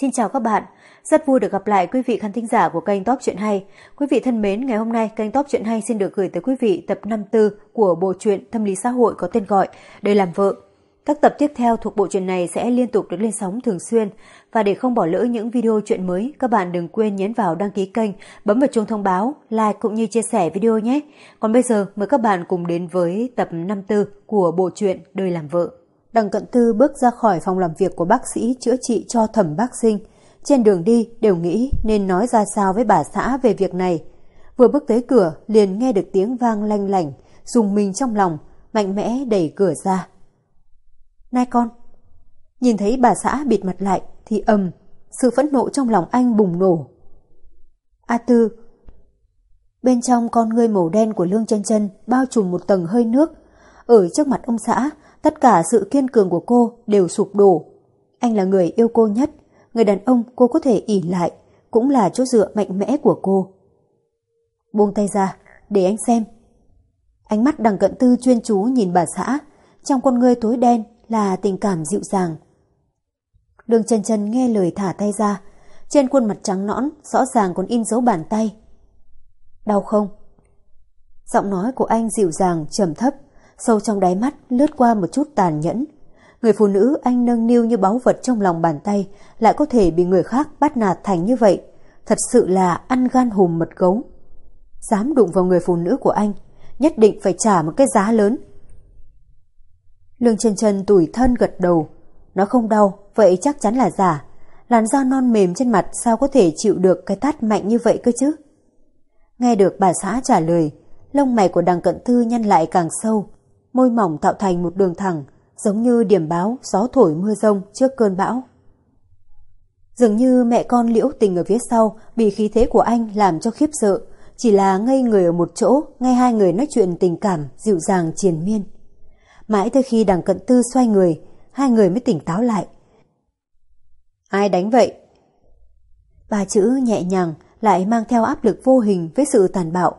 Xin chào các bạn, rất vui được gặp lại quý vị khán thính giả của kênh Top Chuyện Hay. Quý vị thân mến, ngày hôm nay kênh Top Chuyện Hay xin được gửi tới quý vị tập 54 của bộ truyện tâm lý xã hội có tên gọi Đời làm vợ. Các tập tiếp theo thuộc bộ truyện này sẽ liên tục được lên sóng thường xuyên và để không bỏ lỡ những video chuyện mới, các bạn đừng quên nhấn vào đăng ký kênh, bấm vào chuông thông báo, like cũng như chia sẻ video nhé. Còn bây giờ mời các bạn cùng đến với tập 54 của bộ truyện Đời làm vợ. Đằng Cận Tư bước ra khỏi phòng làm việc của bác sĩ chữa trị cho thẩm bác sinh. Trên đường đi đều nghĩ nên nói ra sao với bà xã về việc này. Vừa bước tới cửa liền nghe được tiếng vang lanh lảnh, dùng mình trong lòng, mạnh mẽ đẩy cửa ra. Nai con! Nhìn thấy bà xã bịt mặt lại thì ầm, sự phẫn nộ trong lòng anh bùng nổ. A Tư! Bên trong con ngươi màu đen của Lương chân chân bao trùm một tầng hơi nước. Ở trước mặt ông xã, tất cả sự kiên cường của cô đều sụp đổ. Anh là người yêu cô nhất, người đàn ông cô có thể ỉ lại, cũng là chỗ dựa mạnh mẽ của cô. Buông tay ra, để anh xem. Ánh mắt đằng cận tư chuyên chú nhìn bà xã, trong con ngươi tối đen là tình cảm dịu dàng. lương chân chân nghe lời thả tay ra, trên khuôn mặt trắng nõn rõ ràng còn in dấu bàn tay. Đau không? Giọng nói của anh dịu dàng, trầm thấp, sâu trong đáy mắt lướt qua một chút tàn nhẫn. Người phụ nữ anh nâng niu như báu vật trong lòng bàn tay lại có thể bị người khác bắt nạt thành như vậy. Thật sự là ăn gan hùm mật gấu. Dám đụng vào người phụ nữ của anh, nhất định phải trả một cái giá lớn. Lương chân chân tủi thân gật đầu. Nó không đau, vậy chắc chắn là giả. Làn da non mềm trên mặt sao có thể chịu được cái tát mạnh như vậy cơ chứ? Nghe được bà xã trả lời, lông mày của đằng cận thư nhăn lại càng sâu, môi mỏng tạo thành một đường thẳng, giống như điểm báo gió thổi mưa rông trước cơn bão. Dường như mẹ con liễu tình ở phía sau bị khí thế của anh làm cho khiếp sợ, chỉ là ngây người ở một chỗ, nghe hai người nói chuyện tình cảm, dịu dàng triền miên. Mãi tới khi đằng cận tư xoay người, hai người mới tỉnh táo lại. Ai đánh vậy? Ba chữ nhẹ nhàng lại mang theo áp lực vô hình với sự tàn bạo.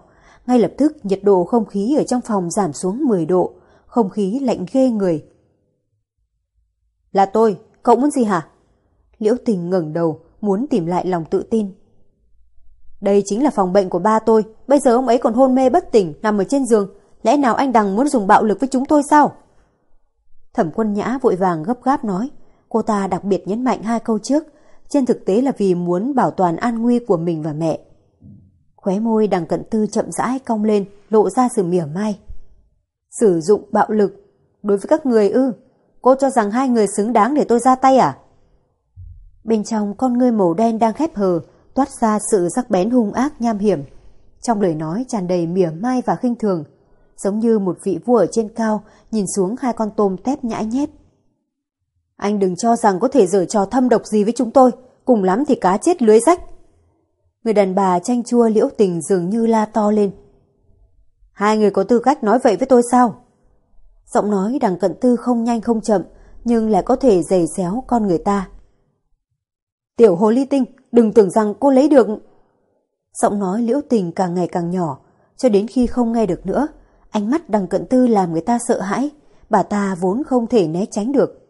Ngay lập tức nhiệt độ không khí ở trong phòng giảm xuống 10 độ, không khí lạnh ghê người. Là tôi, cậu muốn gì hả? Liễu tình ngẩng đầu, muốn tìm lại lòng tự tin. Đây chính là phòng bệnh của ba tôi, bây giờ ông ấy còn hôn mê bất tỉnh, nằm ở trên giường. Lẽ nào anh Đằng muốn dùng bạo lực với chúng tôi sao? Thẩm quân nhã vội vàng gấp gáp nói. Cô ta đặc biệt nhấn mạnh hai câu trước, trên thực tế là vì muốn bảo toàn an nguy của mình và mẹ. Khóe môi đằng cận tư chậm rãi cong lên, lộ ra sự mỉa mai. Sử dụng bạo lực đối với các người ư? Cô cho rằng hai người xứng đáng để tôi ra tay à? Bên trong con ngươi màu đen đang khép hờ, toát ra sự sắc bén hung ác nham hiểm. Trong lời nói tràn đầy mỉa mai và khinh thường, giống như một vị vua ở trên cao nhìn xuống hai con tôm tép nhãi nhép. Anh đừng cho rằng có thể giở trò thâm độc gì với chúng tôi, cùng lắm thì cá chết lưới rách. Người đàn bà chanh chua liễu tình dường như la to lên. Hai người có tư cách nói vậy với tôi sao? Giọng nói đằng cận tư không nhanh không chậm, nhưng lại có thể giày xéo con người ta. Tiểu hồ ly tinh, đừng tưởng rằng cô lấy được... Giọng nói liễu tình càng ngày càng nhỏ, cho đến khi không nghe được nữa. Ánh mắt đằng cận tư làm người ta sợ hãi, bà ta vốn không thể né tránh được.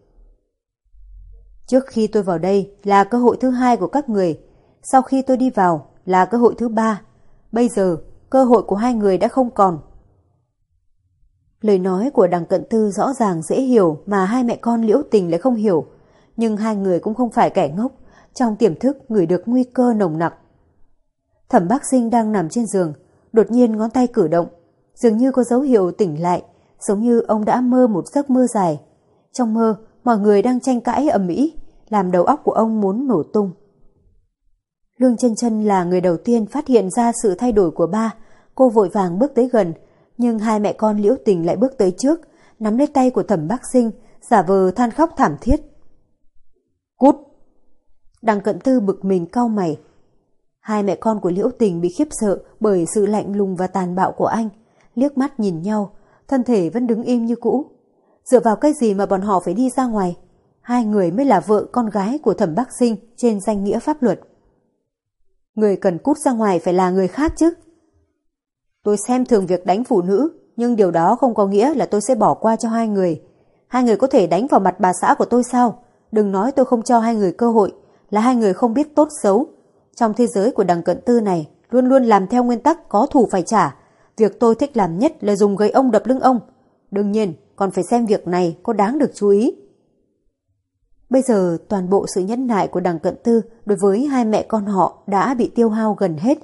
Trước khi tôi vào đây là cơ hội thứ hai của các người, sau khi tôi đi vào là cơ hội thứ ba. Bây giờ, cơ hội của hai người đã không còn. Lời nói của đằng cận tư rõ ràng dễ hiểu mà hai mẹ con liễu tình lại không hiểu. Nhưng hai người cũng không phải kẻ ngốc, trong tiềm thức người được nguy cơ nồng nặc. Thẩm bác sinh đang nằm trên giường, đột nhiên ngón tay cử động, dường như có dấu hiệu tỉnh lại, giống như ông đã mơ một giấc mơ dài. Trong mơ, mọi người đang tranh cãi ầm ĩ, làm đầu óc của ông muốn nổ tung. Lương chân chân là người đầu tiên phát hiện ra sự thay đổi của ba, cô vội vàng bước tới gần, nhưng hai mẹ con liễu tình lại bước tới trước, nắm lấy tay của thẩm bác sinh, giả vờ than khóc thảm thiết. Cút! Đằng cận tư bực mình cau mày. Hai mẹ con của liễu tình bị khiếp sợ bởi sự lạnh lùng và tàn bạo của anh, liếc mắt nhìn nhau, thân thể vẫn đứng im như cũ. Dựa vào cái gì mà bọn họ phải đi ra ngoài? Hai người mới là vợ con gái của thẩm bác sinh trên danh nghĩa pháp luật. Người cần cút ra ngoài phải là người khác chứ. Tôi xem thường việc đánh phụ nữ, nhưng điều đó không có nghĩa là tôi sẽ bỏ qua cho hai người. Hai người có thể đánh vào mặt bà xã của tôi sao? Đừng nói tôi không cho hai người cơ hội. là hai người không biết tốt xấu. Trong thế giới của đằng cận tư này, luôn luôn làm theo nguyên tắc có thù phải trả. Việc tôi thích làm nhất là dùng gậy ông đập lưng ông. Đương nhiên, còn phải xem việc này có đáng được chú ý. Bây giờ toàn bộ sự nhẫn nại của đằng cận tư đối với hai mẹ con họ đã bị tiêu hao gần hết.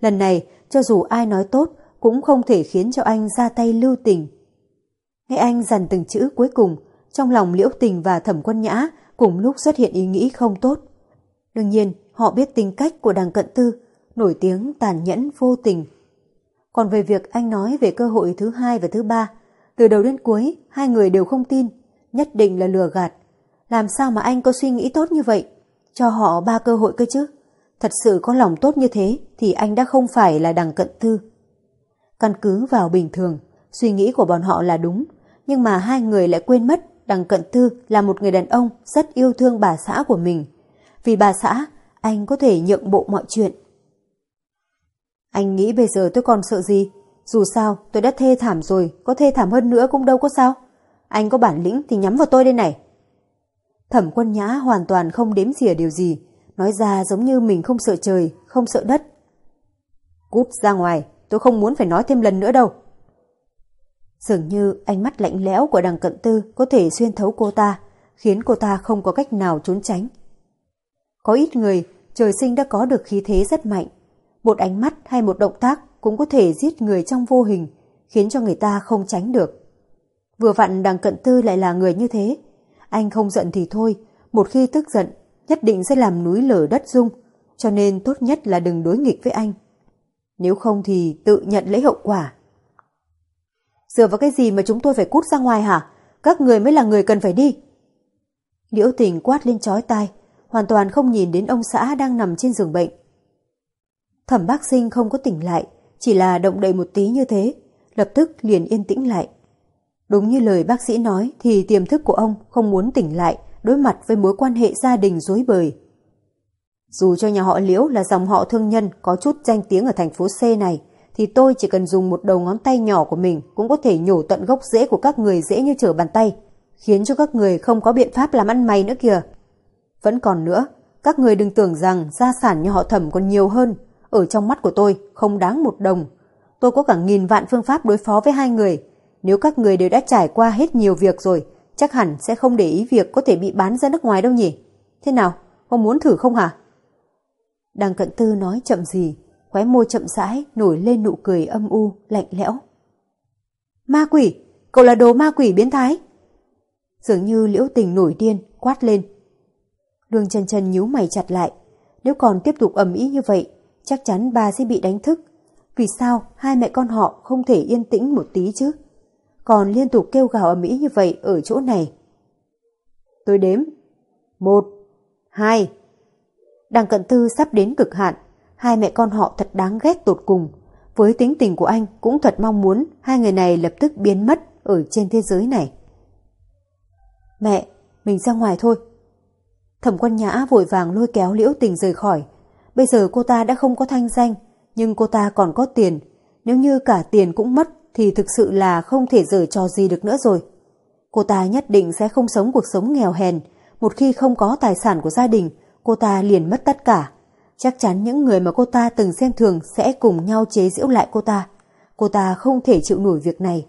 Lần này, cho dù ai nói tốt, cũng không thể khiến cho anh ra tay lưu tình. Nghe anh dằn từng chữ cuối cùng, trong lòng liễu tình và thẩm quân nhã cùng lúc xuất hiện ý nghĩ không tốt. Đương nhiên, họ biết tính cách của đằng cận tư, nổi tiếng tàn nhẫn vô tình. Còn về việc anh nói về cơ hội thứ hai và thứ ba, từ đầu đến cuối, hai người đều không tin, nhất định là lừa gạt. Làm sao mà anh có suy nghĩ tốt như vậy? Cho họ ba cơ hội cơ chứ. Thật sự có lòng tốt như thế thì anh đã không phải là đằng cận thư. Căn cứ vào bình thường, suy nghĩ của bọn họ là đúng, nhưng mà hai người lại quên mất đằng cận thư là một người đàn ông rất yêu thương bà xã của mình. Vì bà xã, anh có thể nhượng bộ mọi chuyện. Anh nghĩ bây giờ tôi còn sợ gì? Dù sao, tôi đã thê thảm rồi, có thê thảm hơn nữa cũng đâu có sao. Anh có bản lĩnh thì nhắm vào tôi đây này. Thẩm quân nhã hoàn toàn không đếm xỉa điều gì, nói ra giống như mình không sợ trời, không sợ đất. Cút ra ngoài, tôi không muốn phải nói thêm lần nữa đâu. Dường như ánh mắt lạnh lẽo của đằng cận tư có thể xuyên thấu cô ta, khiến cô ta không có cách nào trốn tránh. Có ít người, trời sinh đã có được khí thế rất mạnh. Một ánh mắt hay một động tác cũng có thể giết người trong vô hình, khiến cho người ta không tránh được. Vừa vặn đằng cận tư lại là người như thế. Anh không giận thì thôi, một khi tức giận, nhất định sẽ làm núi lở đất rung, cho nên tốt nhất là đừng đối nghịch với anh. Nếu không thì tự nhận lấy hậu quả. Dựa vào cái gì mà chúng tôi phải cút ra ngoài hả? Các người mới là người cần phải đi. Liễu tình quát lên chói tai, hoàn toàn không nhìn đến ông xã đang nằm trên giường bệnh. Thẩm bác sinh không có tỉnh lại, chỉ là động đậy một tí như thế, lập tức liền yên tĩnh lại. Đúng như lời bác sĩ nói thì tiềm thức của ông không muốn tỉnh lại đối mặt với mối quan hệ gia đình dối bời. Dù cho nhà họ Liễu là dòng họ thương nhân có chút danh tiếng ở thành phố C này, thì tôi chỉ cần dùng một đầu ngón tay nhỏ của mình cũng có thể nhổ tận gốc rễ của các người dễ như trở bàn tay, khiến cho các người không có biện pháp làm ăn mày nữa kìa. Vẫn còn nữa, các người đừng tưởng rằng gia sản nhà họ thẩm còn nhiều hơn, ở trong mắt của tôi không đáng một đồng. Tôi có cả nghìn vạn phương pháp đối phó với hai người. Nếu các người đều đã trải qua hết nhiều việc rồi, chắc hẳn sẽ không để ý việc có thể bị bán ra nước ngoài đâu nhỉ. Thế nào, có muốn thử không hả? Đằng cận tư nói chậm gì, khóe môi chậm rãi nổi lên nụ cười âm u, lạnh lẽo. Ma quỷ, cậu là đồ ma quỷ biến thái. Dường như liễu tình nổi điên, quát lên. Lương chân chân nhíu mày chặt lại. Nếu còn tiếp tục ầm ĩ như vậy, chắc chắn bà sẽ bị đánh thức. Vì sao hai mẹ con họ không thể yên tĩnh một tí chứ? Còn liên tục kêu gào ở mỹ như vậy ở chỗ này. Tôi đếm. Một, hai. Đằng cận tư sắp đến cực hạn, hai mẹ con họ thật đáng ghét tột cùng. Với tính tình của anh cũng thật mong muốn hai người này lập tức biến mất ở trên thế giới này. Mẹ, mình ra ngoài thôi. Thẩm quân nhã vội vàng lôi kéo liễu tình rời khỏi. Bây giờ cô ta đã không có thanh danh, nhưng cô ta còn có tiền. Nếu như cả tiền cũng mất thì thực sự là không thể giở trò gì được nữa rồi. Cô ta nhất định sẽ không sống cuộc sống nghèo hèn. Một khi không có tài sản của gia đình, cô ta liền mất tất cả. Chắc chắn những người mà cô ta từng xem thường sẽ cùng nhau chế giễu lại cô ta. Cô ta không thể chịu nổi việc này.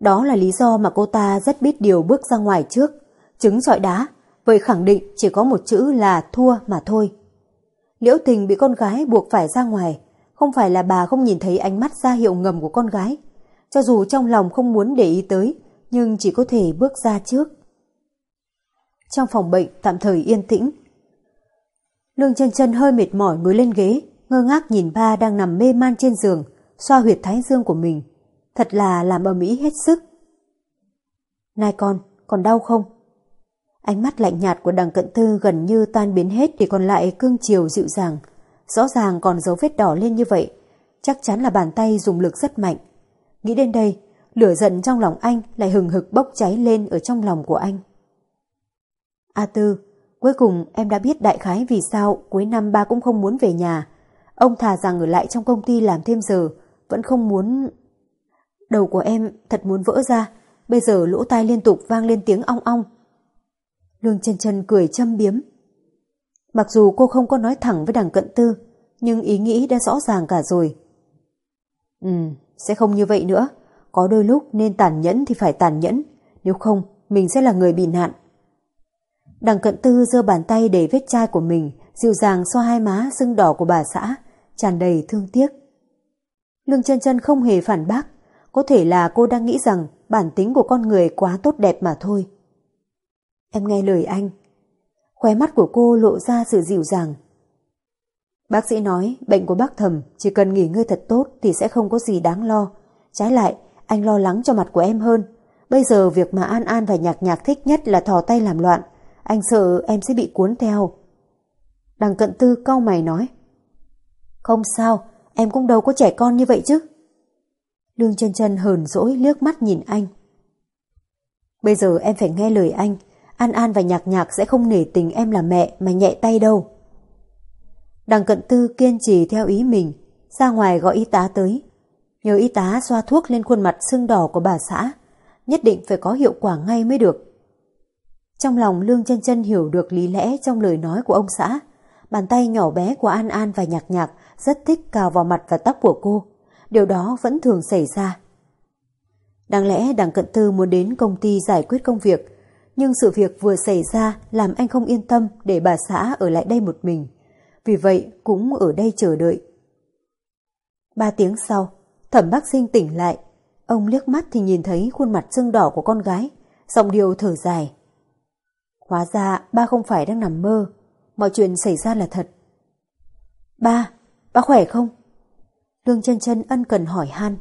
Đó là lý do mà cô ta rất biết điều bước ra ngoài trước. Trứng dọi đá, vậy khẳng định chỉ có một chữ là thua mà thôi. Liễu tình bị con gái buộc phải ra ngoài, không phải là bà không nhìn thấy ánh mắt ra hiệu ngầm của con gái. Cho dù trong lòng không muốn để ý tới, nhưng chỉ có thể bước ra trước. Trong phòng bệnh tạm thời yên tĩnh, Lương chân chân hơi mệt mỏi ngồi lên ghế, ngơ ngác nhìn ba đang nằm mê man trên giường, xoa huyệt thái dương của mình. Thật là làm ở Mỹ hết sức. Này con, còn đau không? Ánh mắt lạnh nhạt của đằng cận tư gần như tan biến hết để còn lại cương chiều dịu dàng. Rõ ràng còn dấu vết đỏ lên như vậy. Chắc chắn là bàn tay dùng lực rất mạnh. Nghĩ đến đây, lửa giận trong lòng anh lại hừng hực bốc cháy lên ở trong lòng của anh. A Tư, Cuối cùng em đã biết đại khái vì sao cuối năm ba cũng không muốn về nhà. Ông thà rằng ở lại trong công ty làm thêm giờ, vẫn không muốn... Đầu của em thật muốn vỡ ra, bây giờ lỗ tai liên tục vang lên tiếng ong ong. Lương chân chân cười châm biếm. Mặc dù cô không có nói thẳng với đằng cận tư, nhưng ý nghĩ đã rõ ràng cả rồi. Ừ, sẽ không như vậy nữa. Có đôi lúc nên tàn nhẫn thì phải tàn nhẫn, nếu không mình sẽ là người bị nạn. Đằng cận tư giơ bàn tay để vết chai của mình, dịu dàng xoa hai má sưng đỏ của bà xã, tràn đầy thương tiếc. Lương chân chân không hề phản bác, có thể là cô đang nghĩ rằng bản tính của con người quá tốt đẹp mà thôi. Em nghe lời anh. Khóe mắt của cô lộ ra sự dịu dàng. Bác sĩ nói bệnh của bác thầm chỉ cần nghỉ ngơi thật tốt thì sẽ không có gì đáng lo. Trái lại, anh lo lắng cho mặt của em hơn. Bây giờ việc mà An An và Nhạc Nhạc thích nhất là thò tay làm loạn. Anh sợ em sẽ bị cuốn theo. Đằng cận tư cau mày nói. Không sao, em cũng đâu có trẻ con như vậy chứ. Lương chân chân hờn dỗi liếc mắt nhìn anh. Bây giờ em phải nghe lời anh. An An và Nhạc Nhạc sẽ không nể tình em là mẹ mà nhẹ tay đâu. Đằng cận tư kiên trì theo ý mình, ra ngoài gọi y tá tới. Nhờ y tá xoa thuốc lên khuôn mặt sưng đỏ của bà xã, nhất định phải có hiệu quả ngay mới được. Trong lòng Lương chân chân hiểu được lý lẽ trong lời nói của ông xã. Bàn tay nhỏ bé của An An và Nhạc Nhạc rất thích cào vào mặt và tóc của cô. Điều đó vẫn thường xảy ra. Đáng lẽ đằng cận tư muốn đến công ty giải quyết công việc, nhưng sự việc vừa xảy ra làm anh không yên tâm để bà xã ở lại đây một mình. Vì vậy cũng ở đây chờ đợi. Ba tiếng sau, thẩm bác sinh tỉnh lại. Ông liếc mắt thì nhìn thấy khuôn mặt sưng đỏ của con gái, giọng điệu thở dài. Hóa ra ba không phải đang nằm mơ, mọi chuyện xảy ra là thật. Ba, ba khỏe không? Lương chân chân ân cần hỏi han.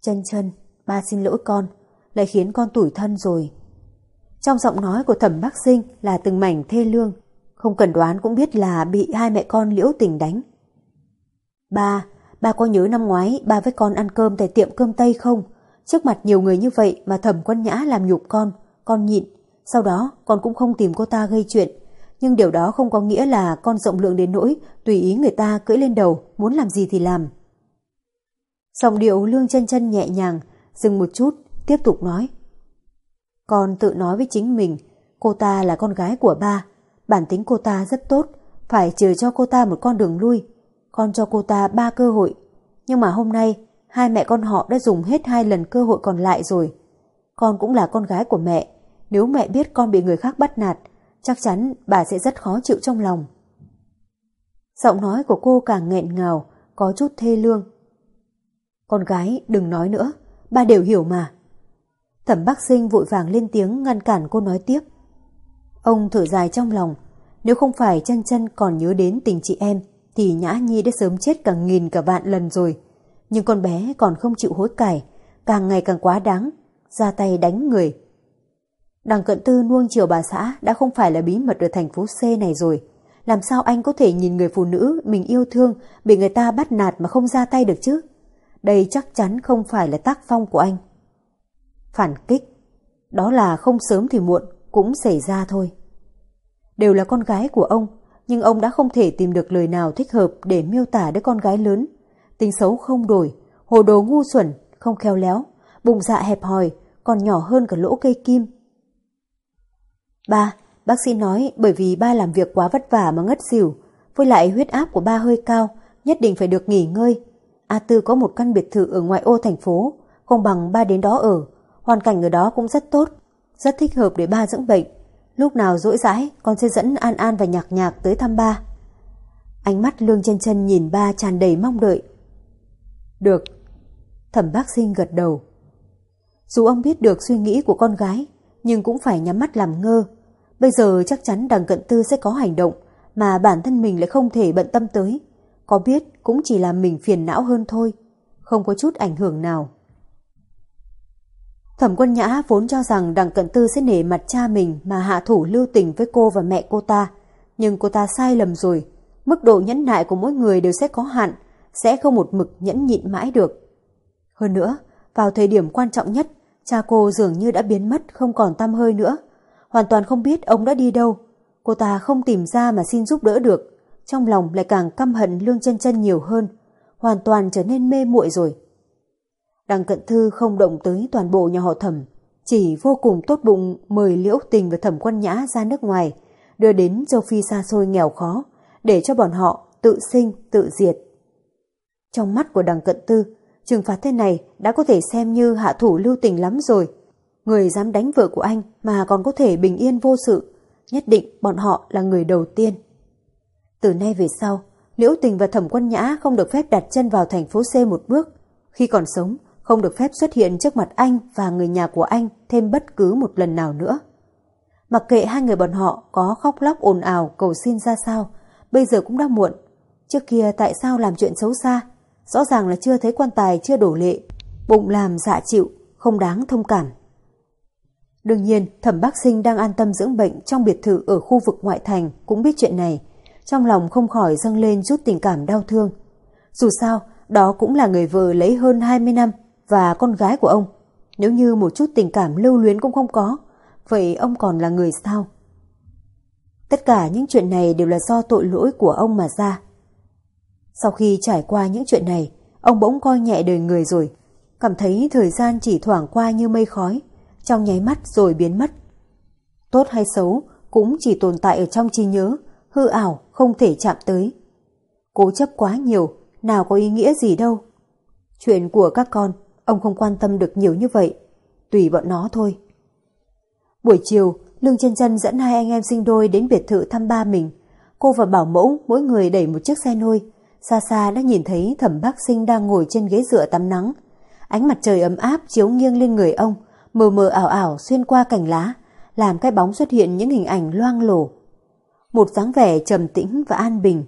Chân chân, ba xin lỗi con, lại khiến con tủi thân rồi. Trong giọng nói của thẩm bác sinh là từng mảnh thê lương, không cần đoán cũng biết là bị hai mẹ con liễu tình đánh. Ba, ba có nhớ năm ngoái ba với con ăn cơm tại tiệm cơm Tây không? Trước mặt nhiều người như vậy mà thẩm quân nhã làm nhục con, con nhịn. Sau đó con cũng không tìm cô ta gây chuyện. Nhưng điều đó không có nghĩa là con rộng lượng đến nỗi tùy ý người ta cưỡi lên đầu, muốn làm gì thì làm. Giọng điệu lương chân chân nhẹ nhàng, dừng một chút, tiếp tục nói. Con tự nói với chính mình, cô ta là con gái của ba, bản tính cô ta rất tốt, phải chờ cho cô ta một con đường lui. Con cho cô ta ba cơ hội, nhưng mà hôm nay hai mẹ con họ đã dùng hết hai lần cơ hội còn lại rồi. Con cũng là con gái của mẹ, nếu mẹ biết con bị người khác bắt nạt, chắc chắn bà sẽ rất khó chịu trong lòng. Giọng nói của cô càng nghẹn ngào, có chút thê lương. Con gái đừng nói nữa, ba đều hiểu mà. Thẩm Bắc Sinh vội vàng lên tiếng ngăn cản cô nói tiếp. Ông thở dài trong lòng, nếu không phải chân chân còn nhớ đến tình chị em, thì Nhã Nhi đã sớm chết cả nghìn cả vạn lần rồi. Nhưng con bé còn không chịu hối cải, càng ngày càng quá đáng, ra tay đánh người. Đằng cận tư nuông chiều bà xã đã không phải là bí mật ở thành phố C này rồi. Làm sao anh có thể nhìn người phụ nữ mình yêu thương bị người ta bắt nạt mà không ra tay được chứ? Đây chắc chắn không phải là tác phong của anh. Phản kích, đó là không sớm thì muộn cũng xảy ra thôi. Đều là con gái của ông, nhưng ông đã không thể tìm được lời nào thích hợp để miêu tả đứa con gái lớn. Tính xấu không đổi, hồ đồ ngu xuẩn, không khéo léo, bụng dạ hẹp hòi, còn nhỏ hơn cả lỗ cây kim. Ba, bác sĩ nói bởi vì ba làm việc quá vất vả mà ngất xỉu, với lại huyết áp của ba hơi cao, nhất định phải được nghỉ ngơi. A Tư có một căn biệt thự ở ngoại ô thành phố, không bằng ba đến đó ở, hoàn cảnh ở đó cũng rất tốt, rất thích hợp để ba dưỡng bệnh. Lúc nào rỗi rãi, con sẽ dẫn An An và Nhạc Nhạc tới thăm ba. Ánh mắt Lương chân chân nhìn ba tràn đầy mong đợi. Được. Thẩm bác sinh gật đầu. Dù ông biết được suy nghĩ của con gái, nhưng cũng phải nhắm mắt làm ngơ. Bây giờ chắc chắn đằng cận tư sẽ có hành động, mà bản thân mình lại không thể bận tâm tới. Có biết cũng chỉ làm mình phiền não hơn thôi, không có chút ảnh hưởng nào. Thẩm quân nhã vốn cho rằng đằng cận tư sẽ nể mặt cha mình mà hạ thủ lưu tình với cô và mẹ cô ta. Nhưng cô ta sai lầm rồi. Mức độ nhẫn nại của mỗi người đều sẽ có hạn, sẽ không một mực nhẫn nhịn mãi được. Hơn nữa, vào thời điểm quan trọng nhất, cha cô dường như đã biến mất không còn tăm hơi nữa. Hoàn toàn không biết ông đã đi đâu. Cô ta không tìm ra mà xin giúp đỡ được. Trong lòng lại càng căm hận lương chân chân nhiều hơn. Hoàn toàn trở nên mê muội rồi. Đằng cận thư không động tới toàn bộ nhà họ thẩm, chỉ vô cùng tốt bụng mời liễu tình và thẩm quân nhã ra nước ngoài, đưa đến châu Phi xa xôi nghèo khó, để cho bọn họ tự sinh, tự diệt. Trong mắt của đằng cận tư, trừng phạt thế này đã có thể xem như hạ thủ lưu tình lắm rồi. Người dám đánh vợ của anh mà còn có thể bình yên vô sự, nhất định bọn họ là người đầu tiên. Từ nay về sau, Liễu Tình và Thẩm Quân Nhã không được phép đặt chân vào thành phố C một bước. Khi còn sống, không được phép xuất hiện trước mặt anh và người nhà của anh thêm bất cứ một lần nào nữa. Mặc kệ hai người bọn họ có khóc lóc ồn ào cầu xin ra sao, bây giờ cũng đã muộn. Trước kia tại sao làm chuyện xấu xa? Rõ ràng là chưa thấy quan tài chưa đổ lệ, bụng làm dạ chịu, không đáng thông cảm. Đương nhiên, thẩm bác sinh đang an tâm dưỡng bệnh trong biệt thự ở khu vực ngoại thành cũng biết chuyện này. Trong lòng không khỏi dâng lên chút tình cảm đau thương. Dù sao, đó cũng là người vợ lấy hơn 20 năm và con gái của ông. Nếu như một chút tình cảm lưu luyến cũng không có, vậy ông còn là người sao? Tất cả những chuyện này đều là do tội lỗi của ông mà ra. Sau khi trải qua những chuyện này, ông bỗng coi nhẹ đời người rồi, cảm thấy thời gian chỉ thoảng qua như mây khói, trong nháy mắt rồi biến mất. Tốt hay xấu cũng chỉ tồn tại ở trong trí nhớ, hư ảo không thể chạm tới. Cố chấp quá nhiều, nào có ý nghĩa gì đâu. Chuyện của các con, ông không quan tâm được nhiều như vậy, tùy bọn nó thôi. Buổi chiều, Lương chân chân dẫn hai anh em sinh đôi đến biệt thự thăm ba mình. Cô và bảo mẫu mỗi người đẩy một chiếc xe nôi. Xa xa đã nhìn thấy thẩm bác sinh đang ngồi trên ghế dựa tắm nắng. Ánh mặt trời ấm áp chiếu nghiêng lên người ông, mờ mờ ảo ảo xuyên qua cành lá, làm cái bóng xuất hiện những hình ảnh loang lổ. Một dáng vẻ trầm tĩnh và an bình.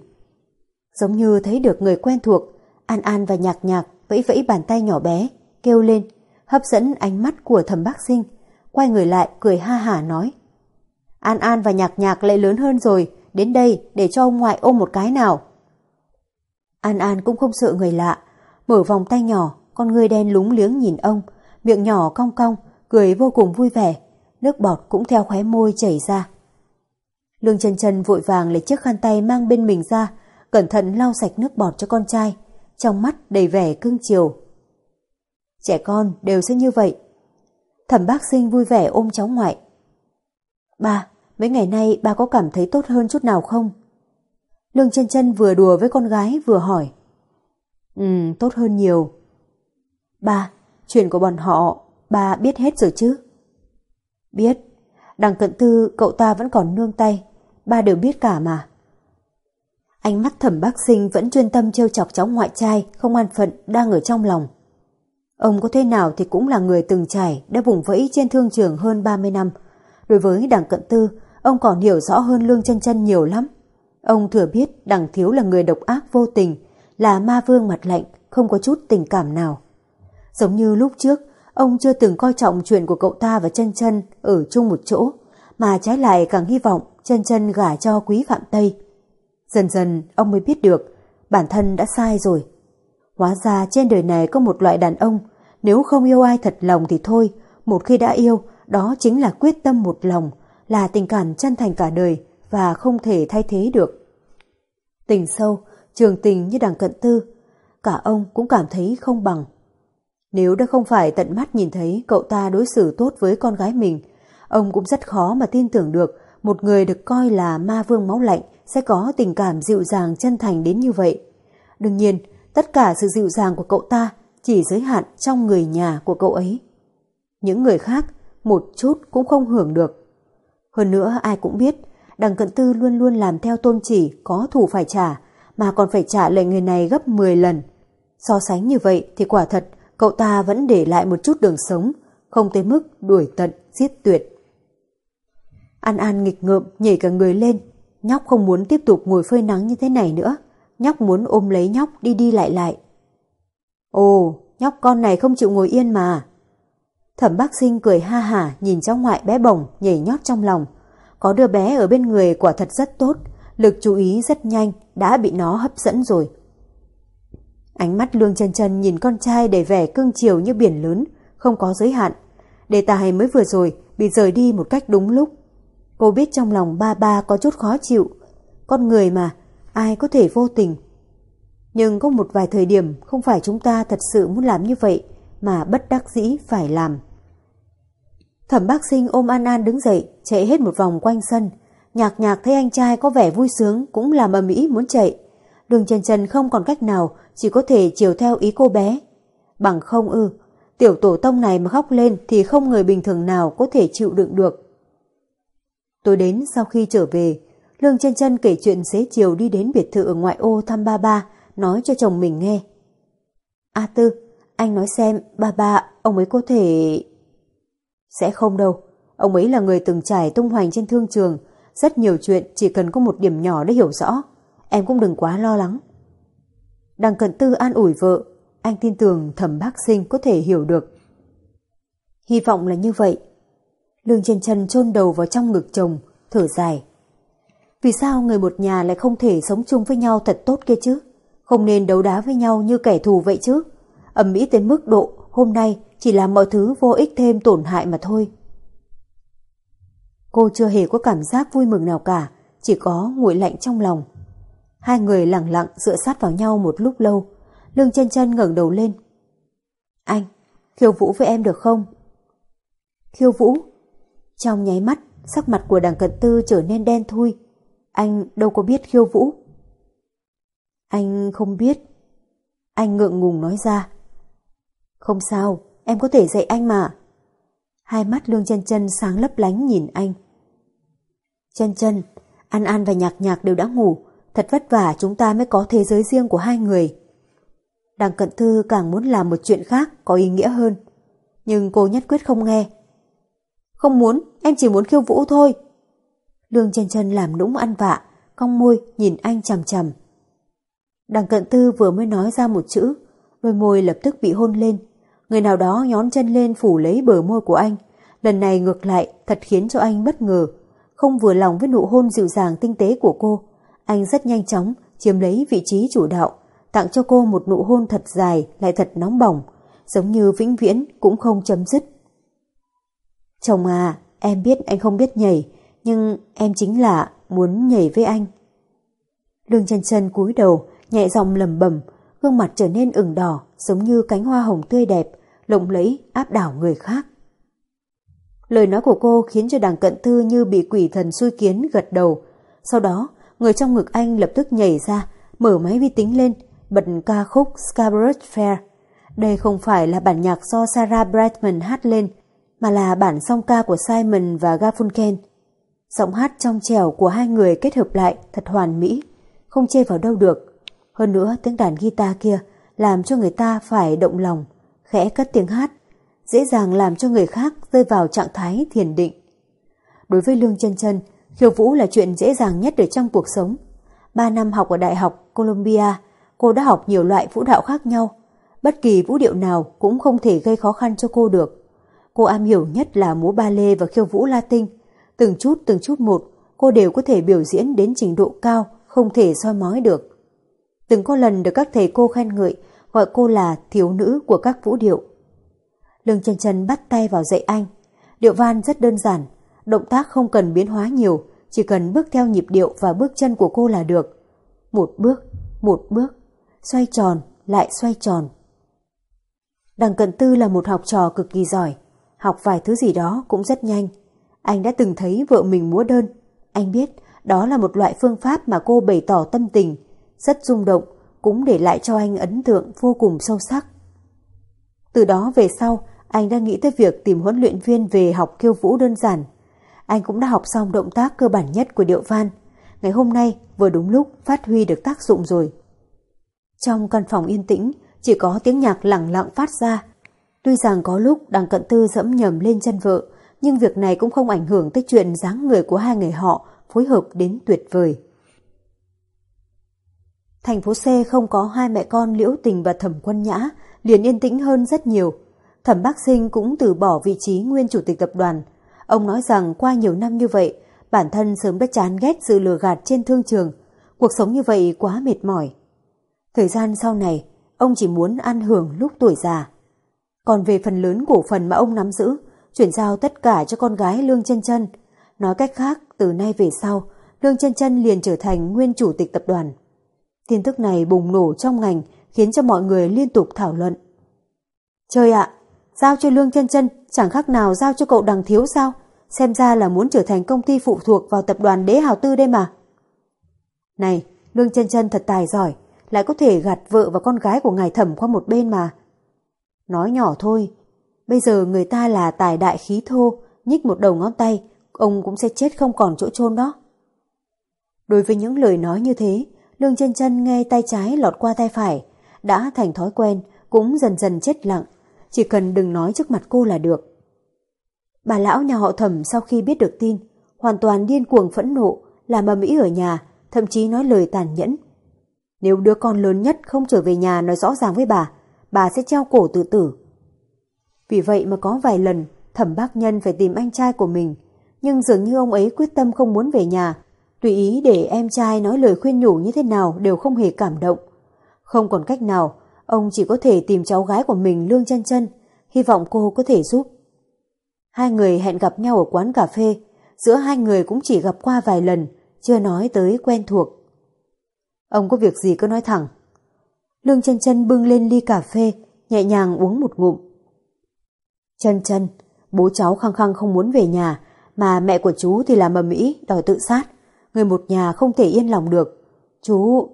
Giống như thấy được người quen thuộc, An An và Nhạc Nhạc vẫy vẫy bàn tay nhỏ bé, kêu lên, hấp dẫn ánh mắt của thẩm bác sinh. Quay người lại cười ha hả nói. An An và Nhạc Nhạc lại lớn hơn rồi, đến đây để cho ông ngoại ôm một cái nào. An An cũng không sợ người lạ, mở vòng tay nhỏ, con người đen lúng liếng nhìn ông, miệng nhỏ cong cong, cười vô cùng vui vẻ, nước bọt cũng theo khóe môi chảy ra. Lương chân chân vội vàng lấy chiếc khăn tay mang bên mình ra, cẩn thận lau sạch nước bọt cho con trai, trong mắt đầy vẻ cưng chiều. Trẻ con đều sẽ như vậy. Thẩm bác sinh vui vẻ ôm cháu ngoại. Ba, mấy ngày nay ba có cảm thấy tốt hơn chút nào không? Lương chân chân vừa đùa với con gái vừa hỏi. Ừ, tốt hơn nhiều. Ba, chuyện của bọn họ, ba biết hết rồi chứ? Biết, đằng cận tư cậu ta vẫn còn nương tay, ba đều biết cả mà. Ánh mắt thẩm bác sinh vẫn chuyên tâm trêu chọc cháu ngoại trai không an phận đang ở trong lòng. Ông có thế nào thì cũng là người từng trải đã vùng vẫy trên thương trường hơn 30 năm. Đối với đảng cận tư, ông còn hiểu rõ hơn Lương chân chân nhiều lắm. Ông thừa biết đảng thiếu là người độc ác vô tình, là ma vương mặt lạnh, không có chút tình cảm nào. Giống như lúc trước, ông chưa từng coi trọng chuyện của cậu ta và chân chân ở chung một chỗ, mà trái lại càng hy vọng chân chân gả cho quý phạm Tây. Dần dần ông mới biết được bản thân đã sai rồi. Hóa ra trên đời này có một loại đàn ông, nếu không yêu ai thật lòng thì thôi, một khi đã yêu, đó chính là quyết tâm một lòng, là tình cảm chân thành cả đời và không thể thay thế được. Tình sâu, trường tình như đằng cận tư, cả ông cũng cảm thấy không bằng. Nếu đã không phải tận mắt nhìn thấy cậu ta đối xử tốt với con gái mình, ông cũng rất khó mà tin tưởng được một người được coi là ma vương máu lạnh sẽ có tình cảm dịu dàng chân thành đến như vậy. Đương nhiên, tất cả sự dịu dàng của cậu ta chỉ giới hạn trong người nhà của cậu ấy. Những người khác một chút cũng không hưởng được. Hơn nữa, ai cũng biết, đằng cận tư luôn luôn làm theo tôn chỉ có thù phải trả, mà còn phải trả lại người này gấp 10 lần. So sánh như vậy thì quả thật, cậu ta vẫn để lại một chút đường sống, không tới mức đuổi tận, giết tuyệt. An An nghịch ngợm, nhảy cả người lên, nhóc không muốn tiếp tục ngồi phơi nắng như thế này nữa nhóc muốn ôm lấy nhóc đi đi lại lại. Ồ, nhóc con này không chịu ngồi yên mà. Thẩm bác sinh cười ha hả nhìn cháu ngoại bé bồng nhảy nhót trong lòng. Có đứa bé ở bên người quả thật rất tốt, lực chú ý rất nhanh, đã bị nó hấp dẫn rồi. Ánh mắt lương chân chân nhìn con trai đầy vẻ cưng chiều như biển lớn, không có giới hạn. Đề tài mới vừa rồi bị rời đi một cách đúng lúc. Cô biết trong lòng ba ba có chút khó chịu. Con người mà, ai có thể vô tình. Nhưng có một vài thời điểm không phải chúng ta thật sự muốn làm như vậy mà bất đắc dĩ phải làm. Thẩm bác sinh ôm An An đứng dậy, chạy hết một vòng quanh sân, Nhạc nhạc thấy anh trai có vẻ vui sướng cũng làm ầm ĩ muốn chạy. Đường chân chân không còn cách nào, chỉ có thể chiều theo ý cô bé. Bằng không ư, tiểu tổ tông này mà khóc lên thì không người bình thường nào có thể chịu đựng được. tôi đến sau khi trở về, Lương chân chân kể chuyện xế chiều đi đến biệt thự ở ngoại ô thăm ba ba, nói cho chồng mình nghe. A Tư, anh nói xem, ba ba, ông ấy có thể... Sẽ không đâu, ông ấy là người từng trải tung hoành trên thương trường, rất nhiều chuyện chỉ cần có một điểm nhỏ để hiểu rõ, em cũng đừng quá lo lắng. Đằng cận tư an ủi vợ, anh tin tưởng thẩm bác sinh có thể hiểu được. Hy vọng là như vậy. Lương chân chân chôn đầu vào trong ngực chồng, thở dài. Vì sao người một nhà lại không thể sống chung với nhau thật tốt kia chứ? Không nên đấu đá với nhau như kẻ thù vậy chứ? ầm mỹ tới mức độ hôm nay chỉ làm mọi thứ vô ích thêm tổn hại mà thôi. Cô chưa hề có cảm giác vui mừng nào cả, chỉ có nguội lạnh trong lòng. Hai người lặng lặng dựa sát vào nhau một lúc lâu, lương chân chân ngẩng đầu lên. Anh, khiêu vũ với em được không? Khiêu vũ? Trong nháy mắt, sắc mặt của đằng cận tư trở nên đen thui. Anh đâu có biết khiêu vũ. Anh không biết. Anh ngượng ngùng nói ra. Không sao, em có thể dạy anh mà. Hai mắt lương chân chân sáng lấp lánh nhìn anh. Chân chân, An An và Nhạc Nhạc đều đã ngủ, thật vất vả chúng ta mới có thế giới riêng của hai người. Đằng cận thư càng muốn làm một chuyện khác có ý nghĩa hơn, nhưng cô nhất quyết không nghe. Không muốn, em chỉ muốn khiêu vũ thôi. Lương chân chân làm nũng ăn vạ, cong môi nhìn anh chằm chằm. Đằng cận tư vừa mới nói ra một chữ, đôi môi lập tức bị hôn lên. Người nào đó nhón chân lên phủ lấy bờ môi của anh. Lần này ngược lại thật khiến cho anh bất ngờ. Không vừa lòng với nụ hôn dịu dàng tinh tế của cô. Anh rất nhanh chóng chiếm lấy vị trí chủ đạo, tặng cho cô một nụ hôn thật dài lại thật nóng bỏng, giống như vĩnh viễn cũng không chấm dứt. Chồng à, em biết anh không biết nhảy, nhưng em chính là muốn nhảy với anh. Lương chân chân cúi đầu, nhẹ giọng lầm bẩm gương mặt trở nên ửng đỏ, giống như cánh hoa hồng tươi đẹp, lộng lẫy áp đảo người khác. Lời nói của cô khiến cho đằng cận thư như bị quỷ thần xui kiến gật đầu. Sau đó, người trong ngực anh lập tức nhảy ra, mở máy vi tính lên, bật ca khúc Scarborough Fair. Đây không phải là bản nhạc do Sarah Brightman hát lên, mà là bản song ca của Simon và Garfunkel. Giọng hát trong trẻo của hai người kết hợp lại thật hoàn mỹ, không chê vào đâu được. Hơn nữa tiếng đàn guitar kia làm cho người ta phải động lòng, khẽ cất tiếng hát, dễ dàng làm cho người khác rơi vào trạng thái thiền định. Đối với Lương chân chân, khiêu vũ là chuyện dễ dàng nhất ở trong cuộc sống. Ba năm học ở Đại học Columbia, cô đã học nhiều loại vũ đạo khác nhau. Bất kỳ vũ điệu nào cũng không thể gây khó khăn cho cô được. Cô am hiểu nhất là múa ba lê và khiêu vũ Latin. Từng chút từng chút một, cô đều có thể biểu diễn đến trình độ cao, không thể soi mói được. Từng có lần được các thầy cô khen ngợi, gọi cô là thiếu nữ của các vũ điệu. Lương chân chân bắt tay vào dạy anh. Điệu van rất đơn giản, động tác không cần biến hóa nhiều, chỉ cần bước theo nhịp điệu và bước chân của cô là được. Một bước, một bước, xoay tròn, lại xoay tròn. Đằng Cận Tư là một học trò cực kỳ giỏi, học vài thứ gì đó cũng rất nhanh. Anh đã từng thấy vợ mình múa đơn. Anh biết đó là một loại phương pháp mà cô bày tỏ tâm tình, rất rung động, cũng để lại cho anh ấn tượng vô cùng sâu sắc. Từ đó về sau, anh đã nghĩ tới việc tìm huấn luyện viên về học khiêu vũ đơn giản. Anh cũng đã học xong động tác cơ bản nhất của điệu van. Ngày hôm nay vừa đúng lúc phát huy được tác dụng rồi. Trong căn phòng yên tĩnh, chỉ có tiếng nhạc lặng lặng phát ra. Tuy rằng có lúc đằng cận tư dẫm nhầm lên chân vợ, nhưng việc này cũng không ảnh hưởng tới chuyện dáng người của hai người họ phối hợp đến tuyệt vời. Thành phố C không có hai mẹ con Liễu Tình và Thẩm Quân Nhã, liền yên tĩnh hơn rất nhiều. Thẩm Bắc Sinh cũng từ bỏ vị trí nguyên chủ tịch tập đoàn. Ông nói rằng qua nhiều năm như vậy, bản thân sớm đã chán ghét sự lừa gạt trên thương trường. Cuộc sống như vậy quá mệt mỏi. Thời gian sau này, ông chỉ muốn ăn hưởng lúc tuổi già. Còn về phần lớn cổ phần mà ông nắm giữ, chuyển giao tất cả cho con gái Lương chân chân Nói cách khác, từ nay về sau, Lương chân chân liền trở thành nguyên chủ tịch tập đoàn. Tin tức này bùng nổ trong ngành khiến cho mọi người liên tục thảo luận. Trời ạ, giao cho Lương chân chân chẳng khác nào giao cho cậu đằng thiếu sao? xem ra là muốn trở thành công ty phụ thuộc vào tập đoàn đế hào tư đây mà. Này, Lương chân chân thật tài giỏi, lại có thể gạt vợ và con gái của ngài thẩm qua một bên mà. Nói nhỏ thôi, bây giờ người ta là tài đại khí thô, nhích một đầu ngón tay, ông cũng sẽ chết không còn chỗ chôn đó. Đối với những lời nói như thế, Lương chân chân nghe tay trái lọt qua tay phải, đã thành thói quen, cũng dần dần chết lặng, chỉ cần đừng nói trước mặt cô là được. Bà lão nhà họ thẩm sau khi biết được tin, hoàn toàn điên cuồng phẫn nộ, làm ầm ĩ ở nhà, thậm chí nói lời tàn nhẫn. Nếu đứa con lớn nhất không trở về nhà nói rõ ràng với bà, bà sẽ treo cổ tự tử. Vì vậy mà có vài lần thẩm bác nhân phải tìm anh trai của mình, nhưng dường như ông ấy quyết tâm không muốn về nhà, tùy ý để em trai nói lời khuyên nhủ như thế nào đều không hề cảm động. Không còn cách nào, ông chỉ có thể tìm cháu gái của mình Lương chân chân, hy vọng cô có thể giúp. Hai người hẹn gặp nhau ở quán cà phê, giữa hai người cũng chỉ gặp qua vài lần, chưa nói tới quen thuộc. Ông có việc gì cứ nói thẳng. Lương chân chân bưng lên ly cà phê, nhẹ nhàng uống một ngụm. Chân chân, bố cháu khăng khăng không muốn về nhà, mà mẹ của chú thì làm mầm mỹ đòi tự sát. Người một nhà không thể yên lòng được. Chú...